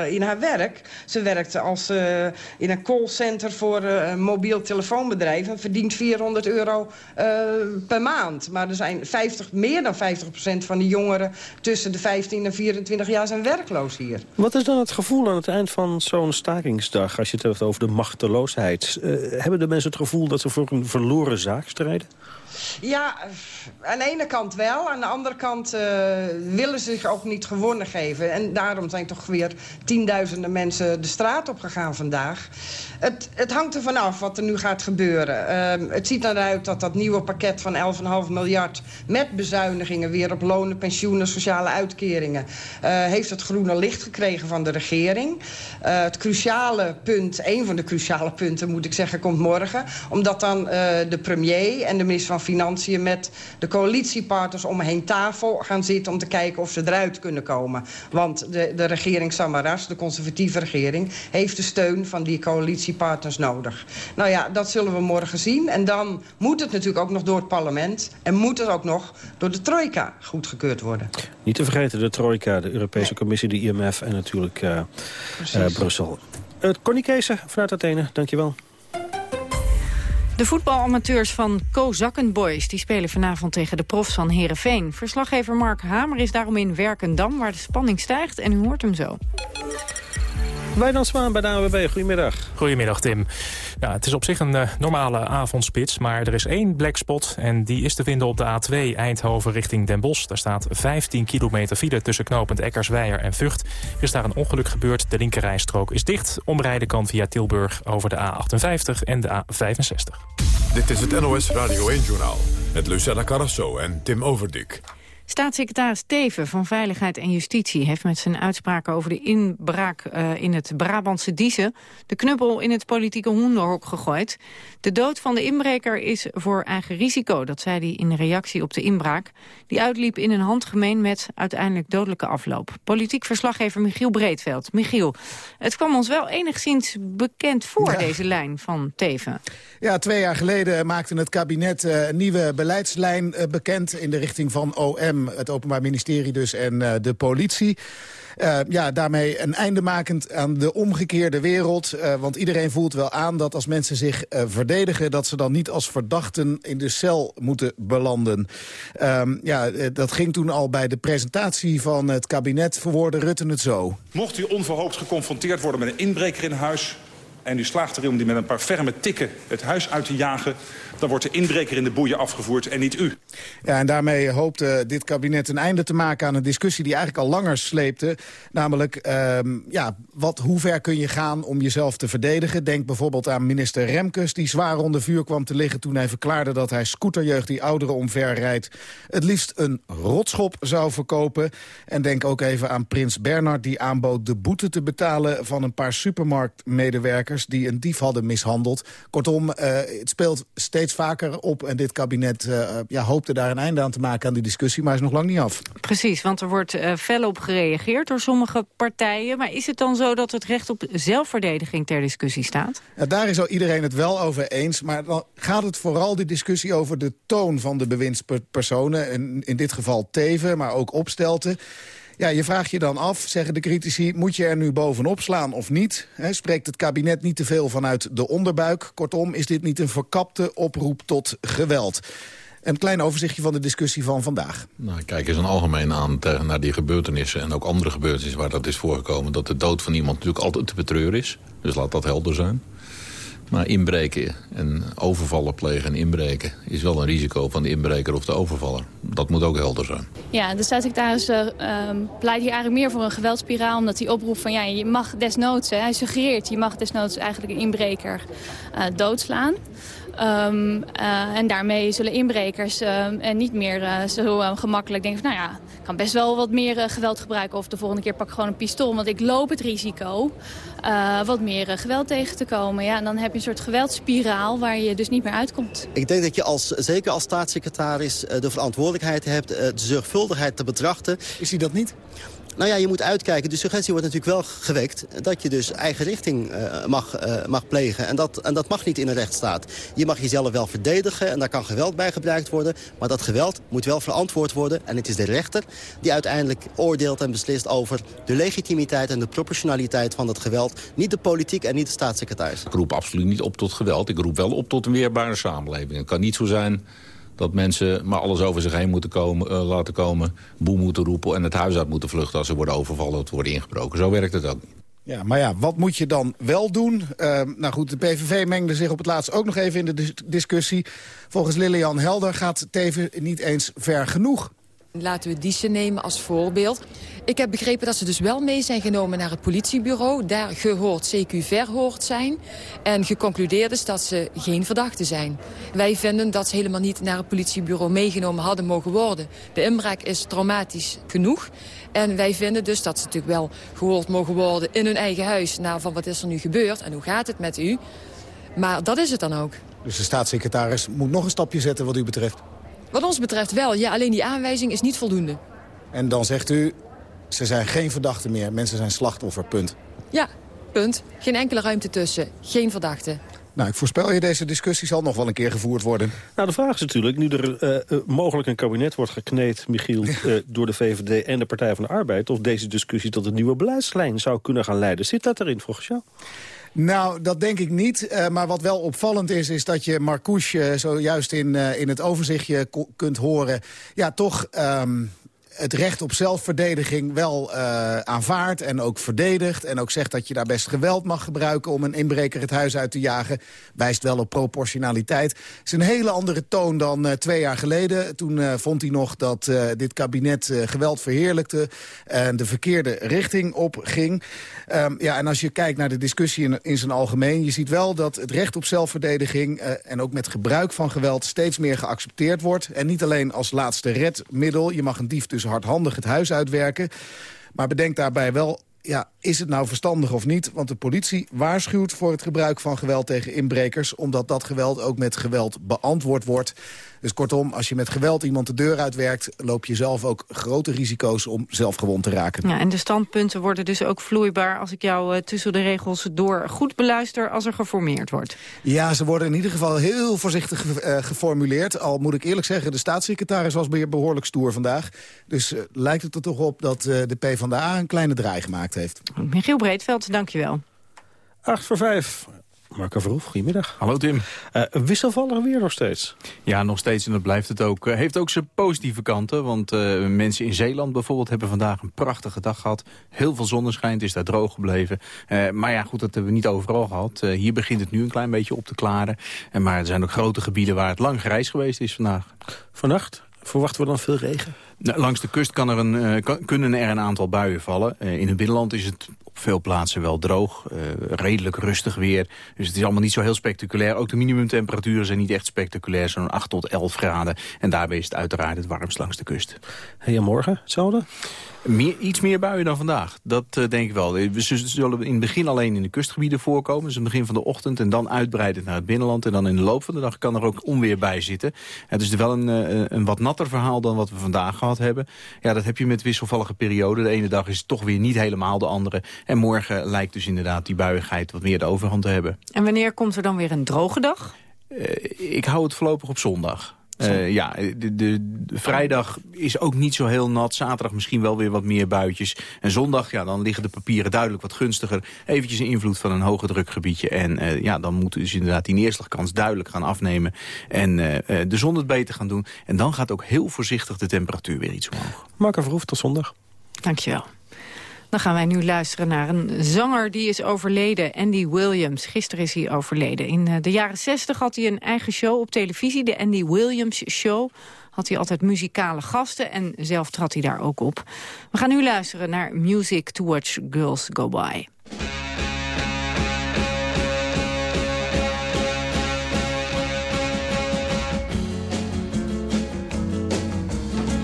in haar werk. Ze werkt als, in een callcenter voor een mobiel telefoonbedrijf... en verdient 400 euro per maand. Maar er zijn 50, meer dan 50 procent van de jongeren... tussen de 15 en 24 jaar zijn werkloos hier. Wat is dan het gevoel aan het eind van zo'n stakingsdag... als je het hebt over de machteloosheid? Uh, hebben de mensen het gevoel dat ze voor een verloren zaak strijden? Ja, aan de ene kant wel. Aan de andere kant uh, willen ze zich ook niet gewonnen geven. En daarom zijn toch weer tienduizenden mensen de straat op gegaan vandaag. Het, het hangt ervan af wat er nu gaat gebeuren. Uh, het ziet eruit dat dat nieuwe pakket van 11,5 miljard... met bezuinigingen weer op lonen, pensioenen, sociale uitkeringen... Uh, heeft het groene licht gekregen van de regering. Het cruciale punt, een van de cruciale punten moet ik zeggen, komt morgen. Omdat dan de premier en de minister van Financiën... met de coalitiepartners omheen tafel gaan zitten... om te kijken of ze eruit kunnen komen. Want de, de regering Samaras, de conservatieve regering... heeft de steun van die coalitiepartners nodig. Nou ja, dat zullen we morgen zien. En dan moet het natuurlijk ook nog door het parlement... en moet het ook nog door de trojka goedgekeurd worden. Niet te vergeten de trojka, de Europese nee. Commissie, de IMF en natuurlijk uh, uh, Brussel. Uh, Connie Kees vanuit Athene, dankjewel. De voetbalamateurs van Kozakkenboys die spelen vanavond tegen de profs van Heerenveen. Verslaggever Mark Hamer is daarom in Werkendam, waar de spanning stijgt en u hoort hem zo. Wijnand Zwaan bij de AWB, goedemiddag. Goedemiddag Tim. Ja, het is op zich een uh, normale avondspits, maar er is één blackspot... en die is te vinden op de A2 Eindhoven richting Den Bosch. Daar staat 15 kilometer file tussen knooppunt Eckersweijer en Vught. Er is daar een ongeluk gebeurd, de linkerrijstrook is dicht. Omrijden kan via Tilburg over de A58 en de A65. Dit is het NOS Radio 1-journaal met Lucella Carrasso en Tim Overdik. Staatssecretaris Teven van Veiligheid en Justitie heeft met zijn uitspraken over de inbraak uh, in het Brabantse Diezen de knuppel in het politieke hondenhok gegooid. De dood van de inbreker is voor eigen risico, dat zei hij in reactie op de inbraak. Die uitliep in een handgemeen met uiteindelijk dodelijke afloop. Politiek verslaggever Michiel Breedveld. Michiel, het kwam ons wel enigszins bekend voor, ja. deze lijn van Teven. Ja, twee jaar geleden maakte het kabinet uh, een nieuwe beleidslijn uh, bekend in de richting van OM het Openbaar Ministerie dus en uh, de politie. Uh, ja, daarmee een einde makend aan de omgekeerde wereld. Uh, want iedereen voelt wel aan dat als mensen zich verdedigen... dat ze dan niet als verdachten in de cel moeten belanden. Um, ja, dat ging toen al bij de presentatie van het kabinet. Verwoordde Rutte het zo. Mocht u onverhoopt geconfronteerd worden met een inbreker in huis... en u slaagt erin om die met een paar ferme tikken het huis uit te jagen dan wordt de inbreker in de boeien afgevoerd en niet u. Ja, en daarmee hoopte dit kabinet een einde te maken aan een discussie die eigenlijk al langer sleepte. Namelijk, um, ja, wat, hoe ver kun je gaan om jezelf te verdedigen? Denk bijvoorbeeld aan minister Remkes, die zwaar onder vuur kwam te liggen... toen hij verklaarde dat hij scooterjeugd die ouderen omver rijdt... het liefst een rotschop zou verkopen. En denk ook even aan prins Bernard, die aanbood de boete te betalen... van een paar supermarktmedewerkers die een dief hadden mishandeld. Kortom, uh, het speelt steeds vaker op en dit kabinet uh, ja, hoopte daar een einde aan te maken aan die discussie, maar is nog lang niet af. Precies, want er wordt uh, fel op gereageerd door sommige partijen. Maar is het dan zo dat het recht op zelfverdediging ter discussie staat? Ja, daar is al iedereen het wel over eens, maar dan gaat het vooral die discussie over de toon van de bewindspersonen. In, in dit geval Teven, maar ook Opstelten. Ja, je vraagt je dan af, zeggen de critici, moet je er nu bovenop slaan of niet? Spreekt het kabinet niet te veel vanuit de onderbuik? Kortom, is dit niet een verkapte oproep tot geweld? Een klein overzichtje van de discussie van vandaag. Nou, kijk eens een algemeen aan naar die gebeurtenissen... en ook andere gebeurtenissen waar dat is voorgekomen... dat de dood van iemand natuurlijk altijd te betreuren is. Dus laat dat helder zijn. Maar inbreken en overvallen plegen en inbreken... is wel een risico van de inbreker of de overvaller. Dat moet ook helder zijn. Ja, de staatssecretaris uh, pleit hier eigenlijk meer voor een geweldspiraal... omdat hij oproept van ja, je mag desnoods... Hij suggereert, je mag desnoods eigenlijk een inbreker uh, doodslaan. Um, uh, en daarmee zullen inbrekers uh, niet meer uh, zo gemakkelijk denken van... nou ja, ik kan best wel wat meer geweld gebruiken... of de volgende keer pak ik gewoon een pistool. Want ik loop het risico wat meer geweld tegen te komen. Ja, en dan heb je een soort geweldspiraal waar je dus niet meer uitkomt. Ik denk dat je als, zeker als staatssecretaris de verantwoordelijkheid hebt... de zorgvuldigheid te betrachten. Is hij dat niet? Nou ja, je moet uitkijken. De suggestie wordt natuurlijk wel gewekt... dat je dus eigen richting uh, mag, uh, mag plegen. En dat, en dat mag niet in een rechtsstaat. Je mag jezelf wel verdedigen en daar kan geweld bij gebruikt worden. Maar dat geweld moet wel verantwoord worden. En het is de rechter die uiteindelijk oordeelt en beslist over... de legitimiteit en de proportionaliteit van dat geweld. Niet de politiek en niet de staatssecretaris. Ik roep absoluut niet op tot geweld. Ik roep wel op tot een weerbare samenleving. Het kan niet zo zijn dat mensen maar alles over zich heen moeten komen, uh, laten komen... boe moeten roepen en het huis uit moeten vluchten als ze worden overvallen of worden ingebroken. Zo werkt het ook. Ja, maar ja, wat moet je dan wel doen? Uh, nou goed, de PVV mengde zich op het laatst ook nog even in de dis discussie. Volgens Lilian Helder gaat Teven niet eens ver genoeg. Laten we Diessen nemen als voorbeeld. Ik heb begrepen dat ze dus wel mee zijn genomen naar het politiebureau. Daar gehoord, CQ verhoord zijn. En geconcludeerd is dat ze geen verdachten zijn. Wij vinden dat ze helemaal niet naar het politiebureau meegenomen hadden mogen worden. De inbraak is traumatisch genoeg. En wij vinden dus dat ze natuurlijk wel gehoord mogen worden in hun eigen huis. Nou, van wat is er nu gebeurd en hoe gaat het met u? Maar dat is het dan ook. Dus de staatssecretaris moet nog een stapje zetten wat u betreft? Wat ons betreft wel. Ja, alleen die aanwijzing is niet voldoende. En dan zegt u, ze zijn geen verdachten meer. Mensen zijn slachtoffer, punt. Ja, punt. Geen enkele ruimte tussen. Geen verdachten. Nou, ik voorspel je, deze discussie zal nog wel een keer gevoerd worden. Nou, de vraag is natuurlijk, nu er uh, mogelijk een kabinet wordt gekneed... Michiel, uh, door de VVD en de Partij van de Arbeid... of deze discussie tot een nieuwe beleidslijn zou kunnen gaan leiden. Zit dat erin volgens jou? Nou, dat denk ik niet. Uh, maar wat wel opvallend is, is dat je Marcouche uh, zojuist in, uh, in het overzichtje kunt horen... ja, toch um, het recht op zelfverdediging wel uh, aanvaardt en ook verdedigt. En ook zegt dat je daar best geweld mag gebruiken om een inbreker het huis uit te jagen. Wijst wel op proportionaliteit. Het is een hele andere toon dan uh, twee jaar geleden. Toen uh, vond hij nog dat dit kabinet geweld verheerlijkte en de verkeerde richting op ging. Um, ja, en als je kijkt naar de discussie in, in zijn algemeen... je ziet wel dat het recht op zelfverdediging... En ook met gebruik van geweld steeds meer geaccepteerd wordt. En niet alleen als laatste redmiddel. Je mag een dief dus hardhandig het huis uitwerken. Maar bedenk daarbij wel ja, is het nou verstandig of niet? Want de politie waarschuwt voor het gebruik van geweld tegen inbrekers... omdat dat geweld ook met geweld beantwoord wordt. Dus kortom, als je met geweld iemand de deur uitwerkt... loop je zelf ook grote risico's om zelf gewond te raken. Ja, en de standpunten worden dus ook vloeibaar... als ik jou uh, tussen de regels door goed beluister als er geformeerd wordt. Ja, ze worden in ieder geval heel voorzichtig uh, geformuleerd. Al moet ik eerlijk zeggen, de staatssecretaris was weer behoorlijk stoer vandaag. Dus uh, lijkt het er toch op dat de PvdA een kleine draai gemaakt heeft. Michiel Breedveld, dankjewel. 8 voor 5. Marco Verhoef, goedemiddag. Hallo Tim. Uh, wisselvallig weer nog steeds. Ja, nog steeds en dat blijft het ook. Uh, heeft ook zijn positieve kanten, want uh, mensen in Zeeland bijvoorbeeld hebben vandaag een prachtige dag gehad. Heel veel zonneschijn, het is daar droog gebleven. maar ja, goed, dat hebben we niet overal gehad. hier begint het nu een klein beetje op te klaren. maar er zijn ook grote gebieden waar het lang grijs geweest is vandaag. Vannacht verwachten we dan veel regen? Nou, langs de kust kan er een, kan, kunnen er een aantal buien vallen. in het binnenland is het op veel plaatsen wel droog. Uh, redelijk rustig weer. Dus het is allemaal niet zo heel spectaculair. Ook de minimumtemperaturen zijn niet echt spectaculair. Zo'n 8 tot 11 graden. En daarbij is het uiteraard het warmst langs de kust. En morgen hetzelfde? Meer, iets meer buien dan vandaag, dat uh, denk ik wel. Ze zullen in het begin alleen in de kustgebieden voorkomen. Dus in het begin van de ochtend en dan uitbreiden naar het binnenland. En dan in de loop van de dag kan er ook onweer bij zitten. Het is wel een, uh, een wat natter verhaal dan wat we vandaag gehad hebben. Ja, dat heb je met wisselvallige perioden. De ene dag is het toch weer niet helemaal de andere. En morgen lijkt dus inderdaad die buiigheid wat meer de overhand te hebben. En wanneer komt er dan weer een droge dag? Uh, ik hou het voorlopig op zondag. Uh, ja, de, de, de, vrijdag is ook niet zo heel nat. Zaterdag misschien wel weer wat meer buitjes. En zondag, ja, dan liggen de papieren duidelijk wat gunstiger. Eventjes een invloed van een hoge drukgebiedje. En uh, ja, dan moet dus inderdaad die neerslagkans duidelijk gaan afnemen. En uh, de zon het beter gaan doen. En dan gaat ook heel voorzichtig de temperatuur weer iets omhoog. Marco Verhoef, tot zondag. Dankjewel. Dan gaan wij nu luisteren naar een zanger die is overleden, Andy Williams. Gisteren is hij overleden. In de jaren 60 had hij een eigen show op televisie, de Andy Williams Show. Had hij altijd muzikale gasten en zelf trad hij daar ook op. We gaan nu luisteren naar Music to Watch Girls Go By.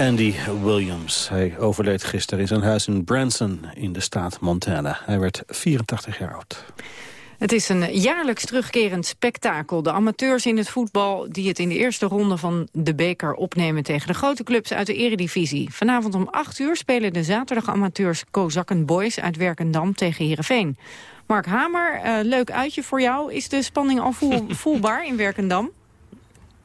Andy Williams. Hij overleed gisteren in zijn huis in Branson in de staat Montana. Hij werd 84 jaar oud. Het is een jaarlijks terugkerend spektakel. De amateurs in het voetbal die het in de eerste ronde van de beker opnemen tegen de grote clubs uit de eredivisie. Vanavond om 8 uur spelen de zaterdagamateurs Kozakken Boys uit Werkendam tegen Heerenveen. Mark Hamer, uh, leuk uitje voor jou. Is de spanning al voel, voelbaar in Werkendam?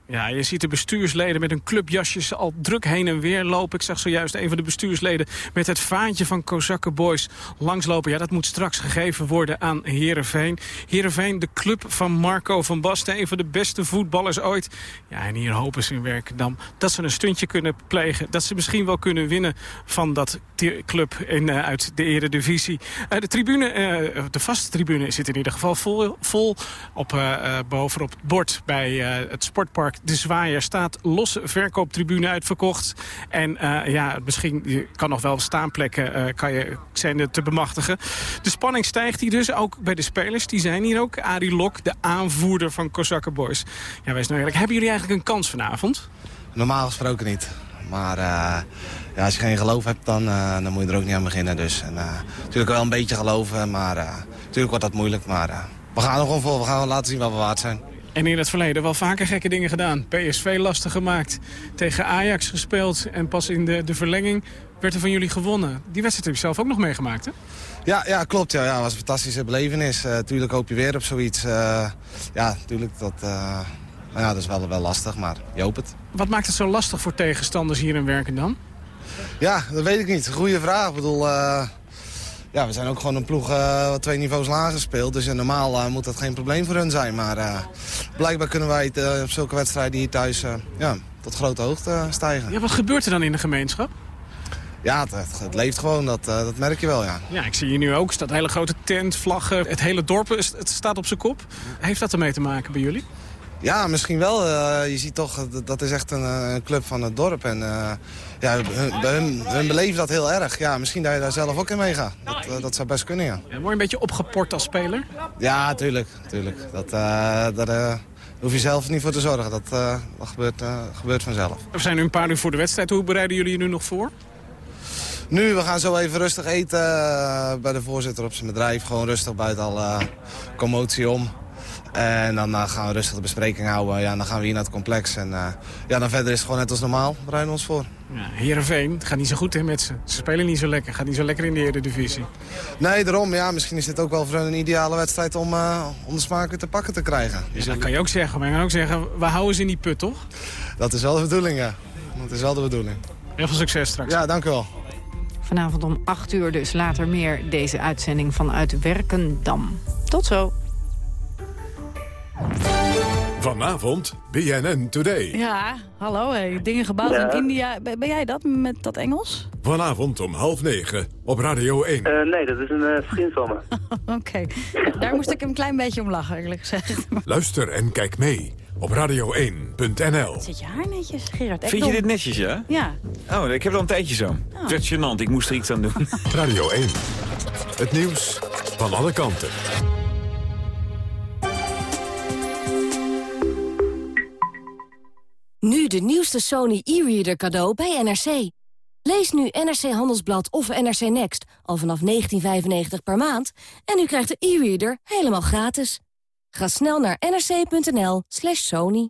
Ja, je ziet de bestuursleden met hun clubjasjes al druk heen en weer lopen. Ik zag zojuist een van de bestuursleden met het vaantje van Kozakken Boys langslopen. Ja, dat moet straks gegeven worden aan Heerenveen. Heerenveen, de club van Marco van Basten, een van de beste voetballers ooit. Ja, en hier hopen ze in Werkendam dat ze een stuntje kunnen plegen. Dat ze misschien wel kunnen winnen van dat club in, uh, uit de eredivisie. Uh, de tribune, uh, de vaste tribune zit in ieder geval vol, vol op, bovenop het bord bij het sportpark de Zwaaier staat losse verkooptribune uitverkocht. En uh, ja, misschien je kan nog wel staanplekken uh, kan je, zijn te bemachtigen. De spanning stijgt hier dus, ook bij de spelers. Die zijn hier ook. Arie Lok, de aanvoerder van Kozakken Boys. Ja, wees nou eerlijk. Hebben jullie eigenlijk een kans vanavond? Normaal gesproken niet. Maar uh, ja, als je geen geloof hebt, dan, dan moet je er ook niet aan beginnen. Dus, en, natuurlijk wel een beetje geloven, maar natuurlijk wordt dat moeilijk. Maar we gaan er gewoon voor. We gaan laten zien wat we waard zijn. En in het verleden wel vaker gekke dingen gedaan. PSV lastig gemaakt, tegen Ajax gespeeld... en pas in de, de verlenging werd er van jullie gewonnen. Die wedstrijd heb je zelf ook nog meegemaakt, hè? Ja, ja klopt. Ja, ja, het was een fantastische belevenis. Uh, tuurlijk hoop je weer op zoiets. Uh, ja, natuurlijk, dat, uh, nou ja, dat is wel, wel lastig, maar je hoopt het. Wat maakt het zo lastig voor tegenstanders hier in Werken dan? Ja, dat weet ik niet. Goeie vraag. Ik bedoel, ja, we zijn ook gewoon een ploeg uh, wat twee niveaus lager speelt. Dus normaal uh, moet dat geen probleem voor hun zijn. Maar uh, blijkbaar kunnen wij het, op zulke wedstrijden hier thuis ja, tot grote hoogte stijgen. Ja, wat gebeurt er dan in de gemeenschap? Ja, het, het, het leeft gewoon, dat, dat merk je wel, ja. Ja, ik zie hier nu ook, staat een hele grote tent, vlaggen. Het hele dorp het staat op zijn kop. Heeft dat ermee te maken bij jullie? Ja, misschien wel. Uh, je ziet toch, dat is echt een, een club van het dorp. En uh, ja, hun, hun, hun, beleven dat heel erg. Ja, misschien dat je daar zelf ook in meegaat. Dat, uh, dat zou best kunnen, ja. ja. Word je een beetje opgeport als speler? Ja, tuurlijk. tuurlijk. Dat, daar hoef je zelf niet voor te zorgen. Dat, dat gebeurt, gebeurt vanzelf. We zijn nu een paar uur voor de wedstrijd. Hoe bereiden jullie je nu nog voor? Nu, we gaan zo even rustig eten bij de voorzitter op zijn bedrijf. Gewoon rustig buiten alle commotie om. En dan uh, gaan we rustig de bespreking houden. Ja, dan gaan we hier naar het complex. En uh, ja, dan verder is het gewoon net als normaal. We rijden ons voor. Ja, Heerenveen, het gaat niet zo goed hè, met ze. Ze spelen niet zo lekker, gaat niet zo lekker in de Eredivisie. Nee, daarom. Ja, misschien is dit ook wel voor hun een ideale wedstrijd om, uh, om de smaken te pakken te krijgen. Dus dat kan je ook zeggen. Maar je kan ook zeggen, we houden ze in die put, toch? Dat is wel de bedoeling, ja. Dat is wel de bedoeling. Heel veel succes straks. Ja, dank u wel. Vanavond om 8 uur dus. Later meer deze uitzending vanuit Werkendam. Tot zo. Vanavond BNN Today. Ja, hallo. Hey. Dingen gebouwd in India. Ben jij dat met dat Engels? Vanavond om half negen op Radio 1. Uh, nee, dat is een uh, vriend van me. Oké. Daar moest ik een klein beetje om lachen, eerlijk gezegd. Luister en kijk mee op radio1.nl. Zit je haar netjes, Gerard? Vind je dit netjes, ja? Ja. Oh, ik heb al een tijdje zo. Oh. Het gênant, ik moest er iets aan doen. Radio 1. Het nieuws van alle kanten. De nieuwste Sony e-reader cadeau bij NRC. Lees nu NRC Handelsblad of NRC Next al vanaf 19,95 per maand... en u krijgt de e-reader helemaal gratis. Ga snel naar nrc.nl slash sony.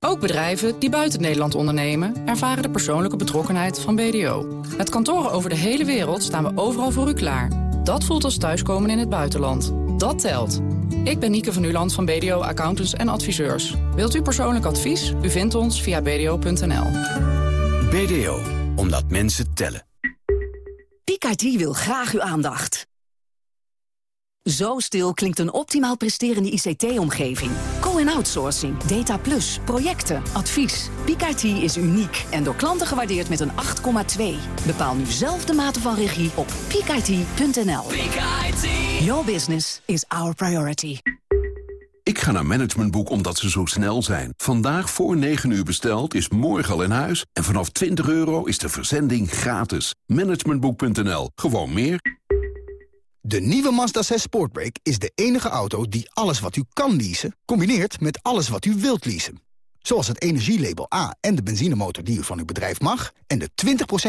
Ook bedrijven die buiten Nederland ondernemen... ervaren de persoonlijke betrokkenheid van BDO. Met kantoren over de hele wereld staan we overal voor u klaar. Dat voelt als thuiskomen in het buitenland. Dat telt. Ik ben Nieke van Uland van BDO Accountants en Adviseurs. Wilt u persoonlijk advies? U vindt ons via bdo.nl. BDO, omdat mensen tellen. Picard wil graag uw aandacht. Zo stil klinkt een optimaal presterende ICT-omgeving. Co-en-outsourcing, data plus, projecten, advies. Picard is uniek en door klanten gewaardeerd met een 8,2. Bepaal nu zelf de mate van regie op peakit.nl. Your business is our priority. Ik ga naar Managementboek omdat ze zo snel zijn. Vandaag voor 9 uur besteld is morgen al in huis. En vanaf 20 euro is de verzending gratis. Managementboek.nl. Gewoon meer. De nieuwe Mazda 6 Sportbrake is de enige auto die alles wat u kan leasen... combineert met alles wat u wilt leasen. Zoals het energielabel A en de benzinemotor die u van uw bedrijf mag... en de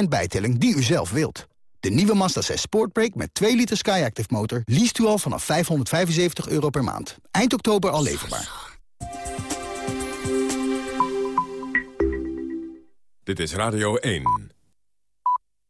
20% bijtelling die u zelf wilt. De nieuwe Mazda 6 Sportbrake met 2 liter Skyactiv motor... leest u al vanaf 575 euro per maand. Eind oktober al leverbaar. Dit is Radio 1.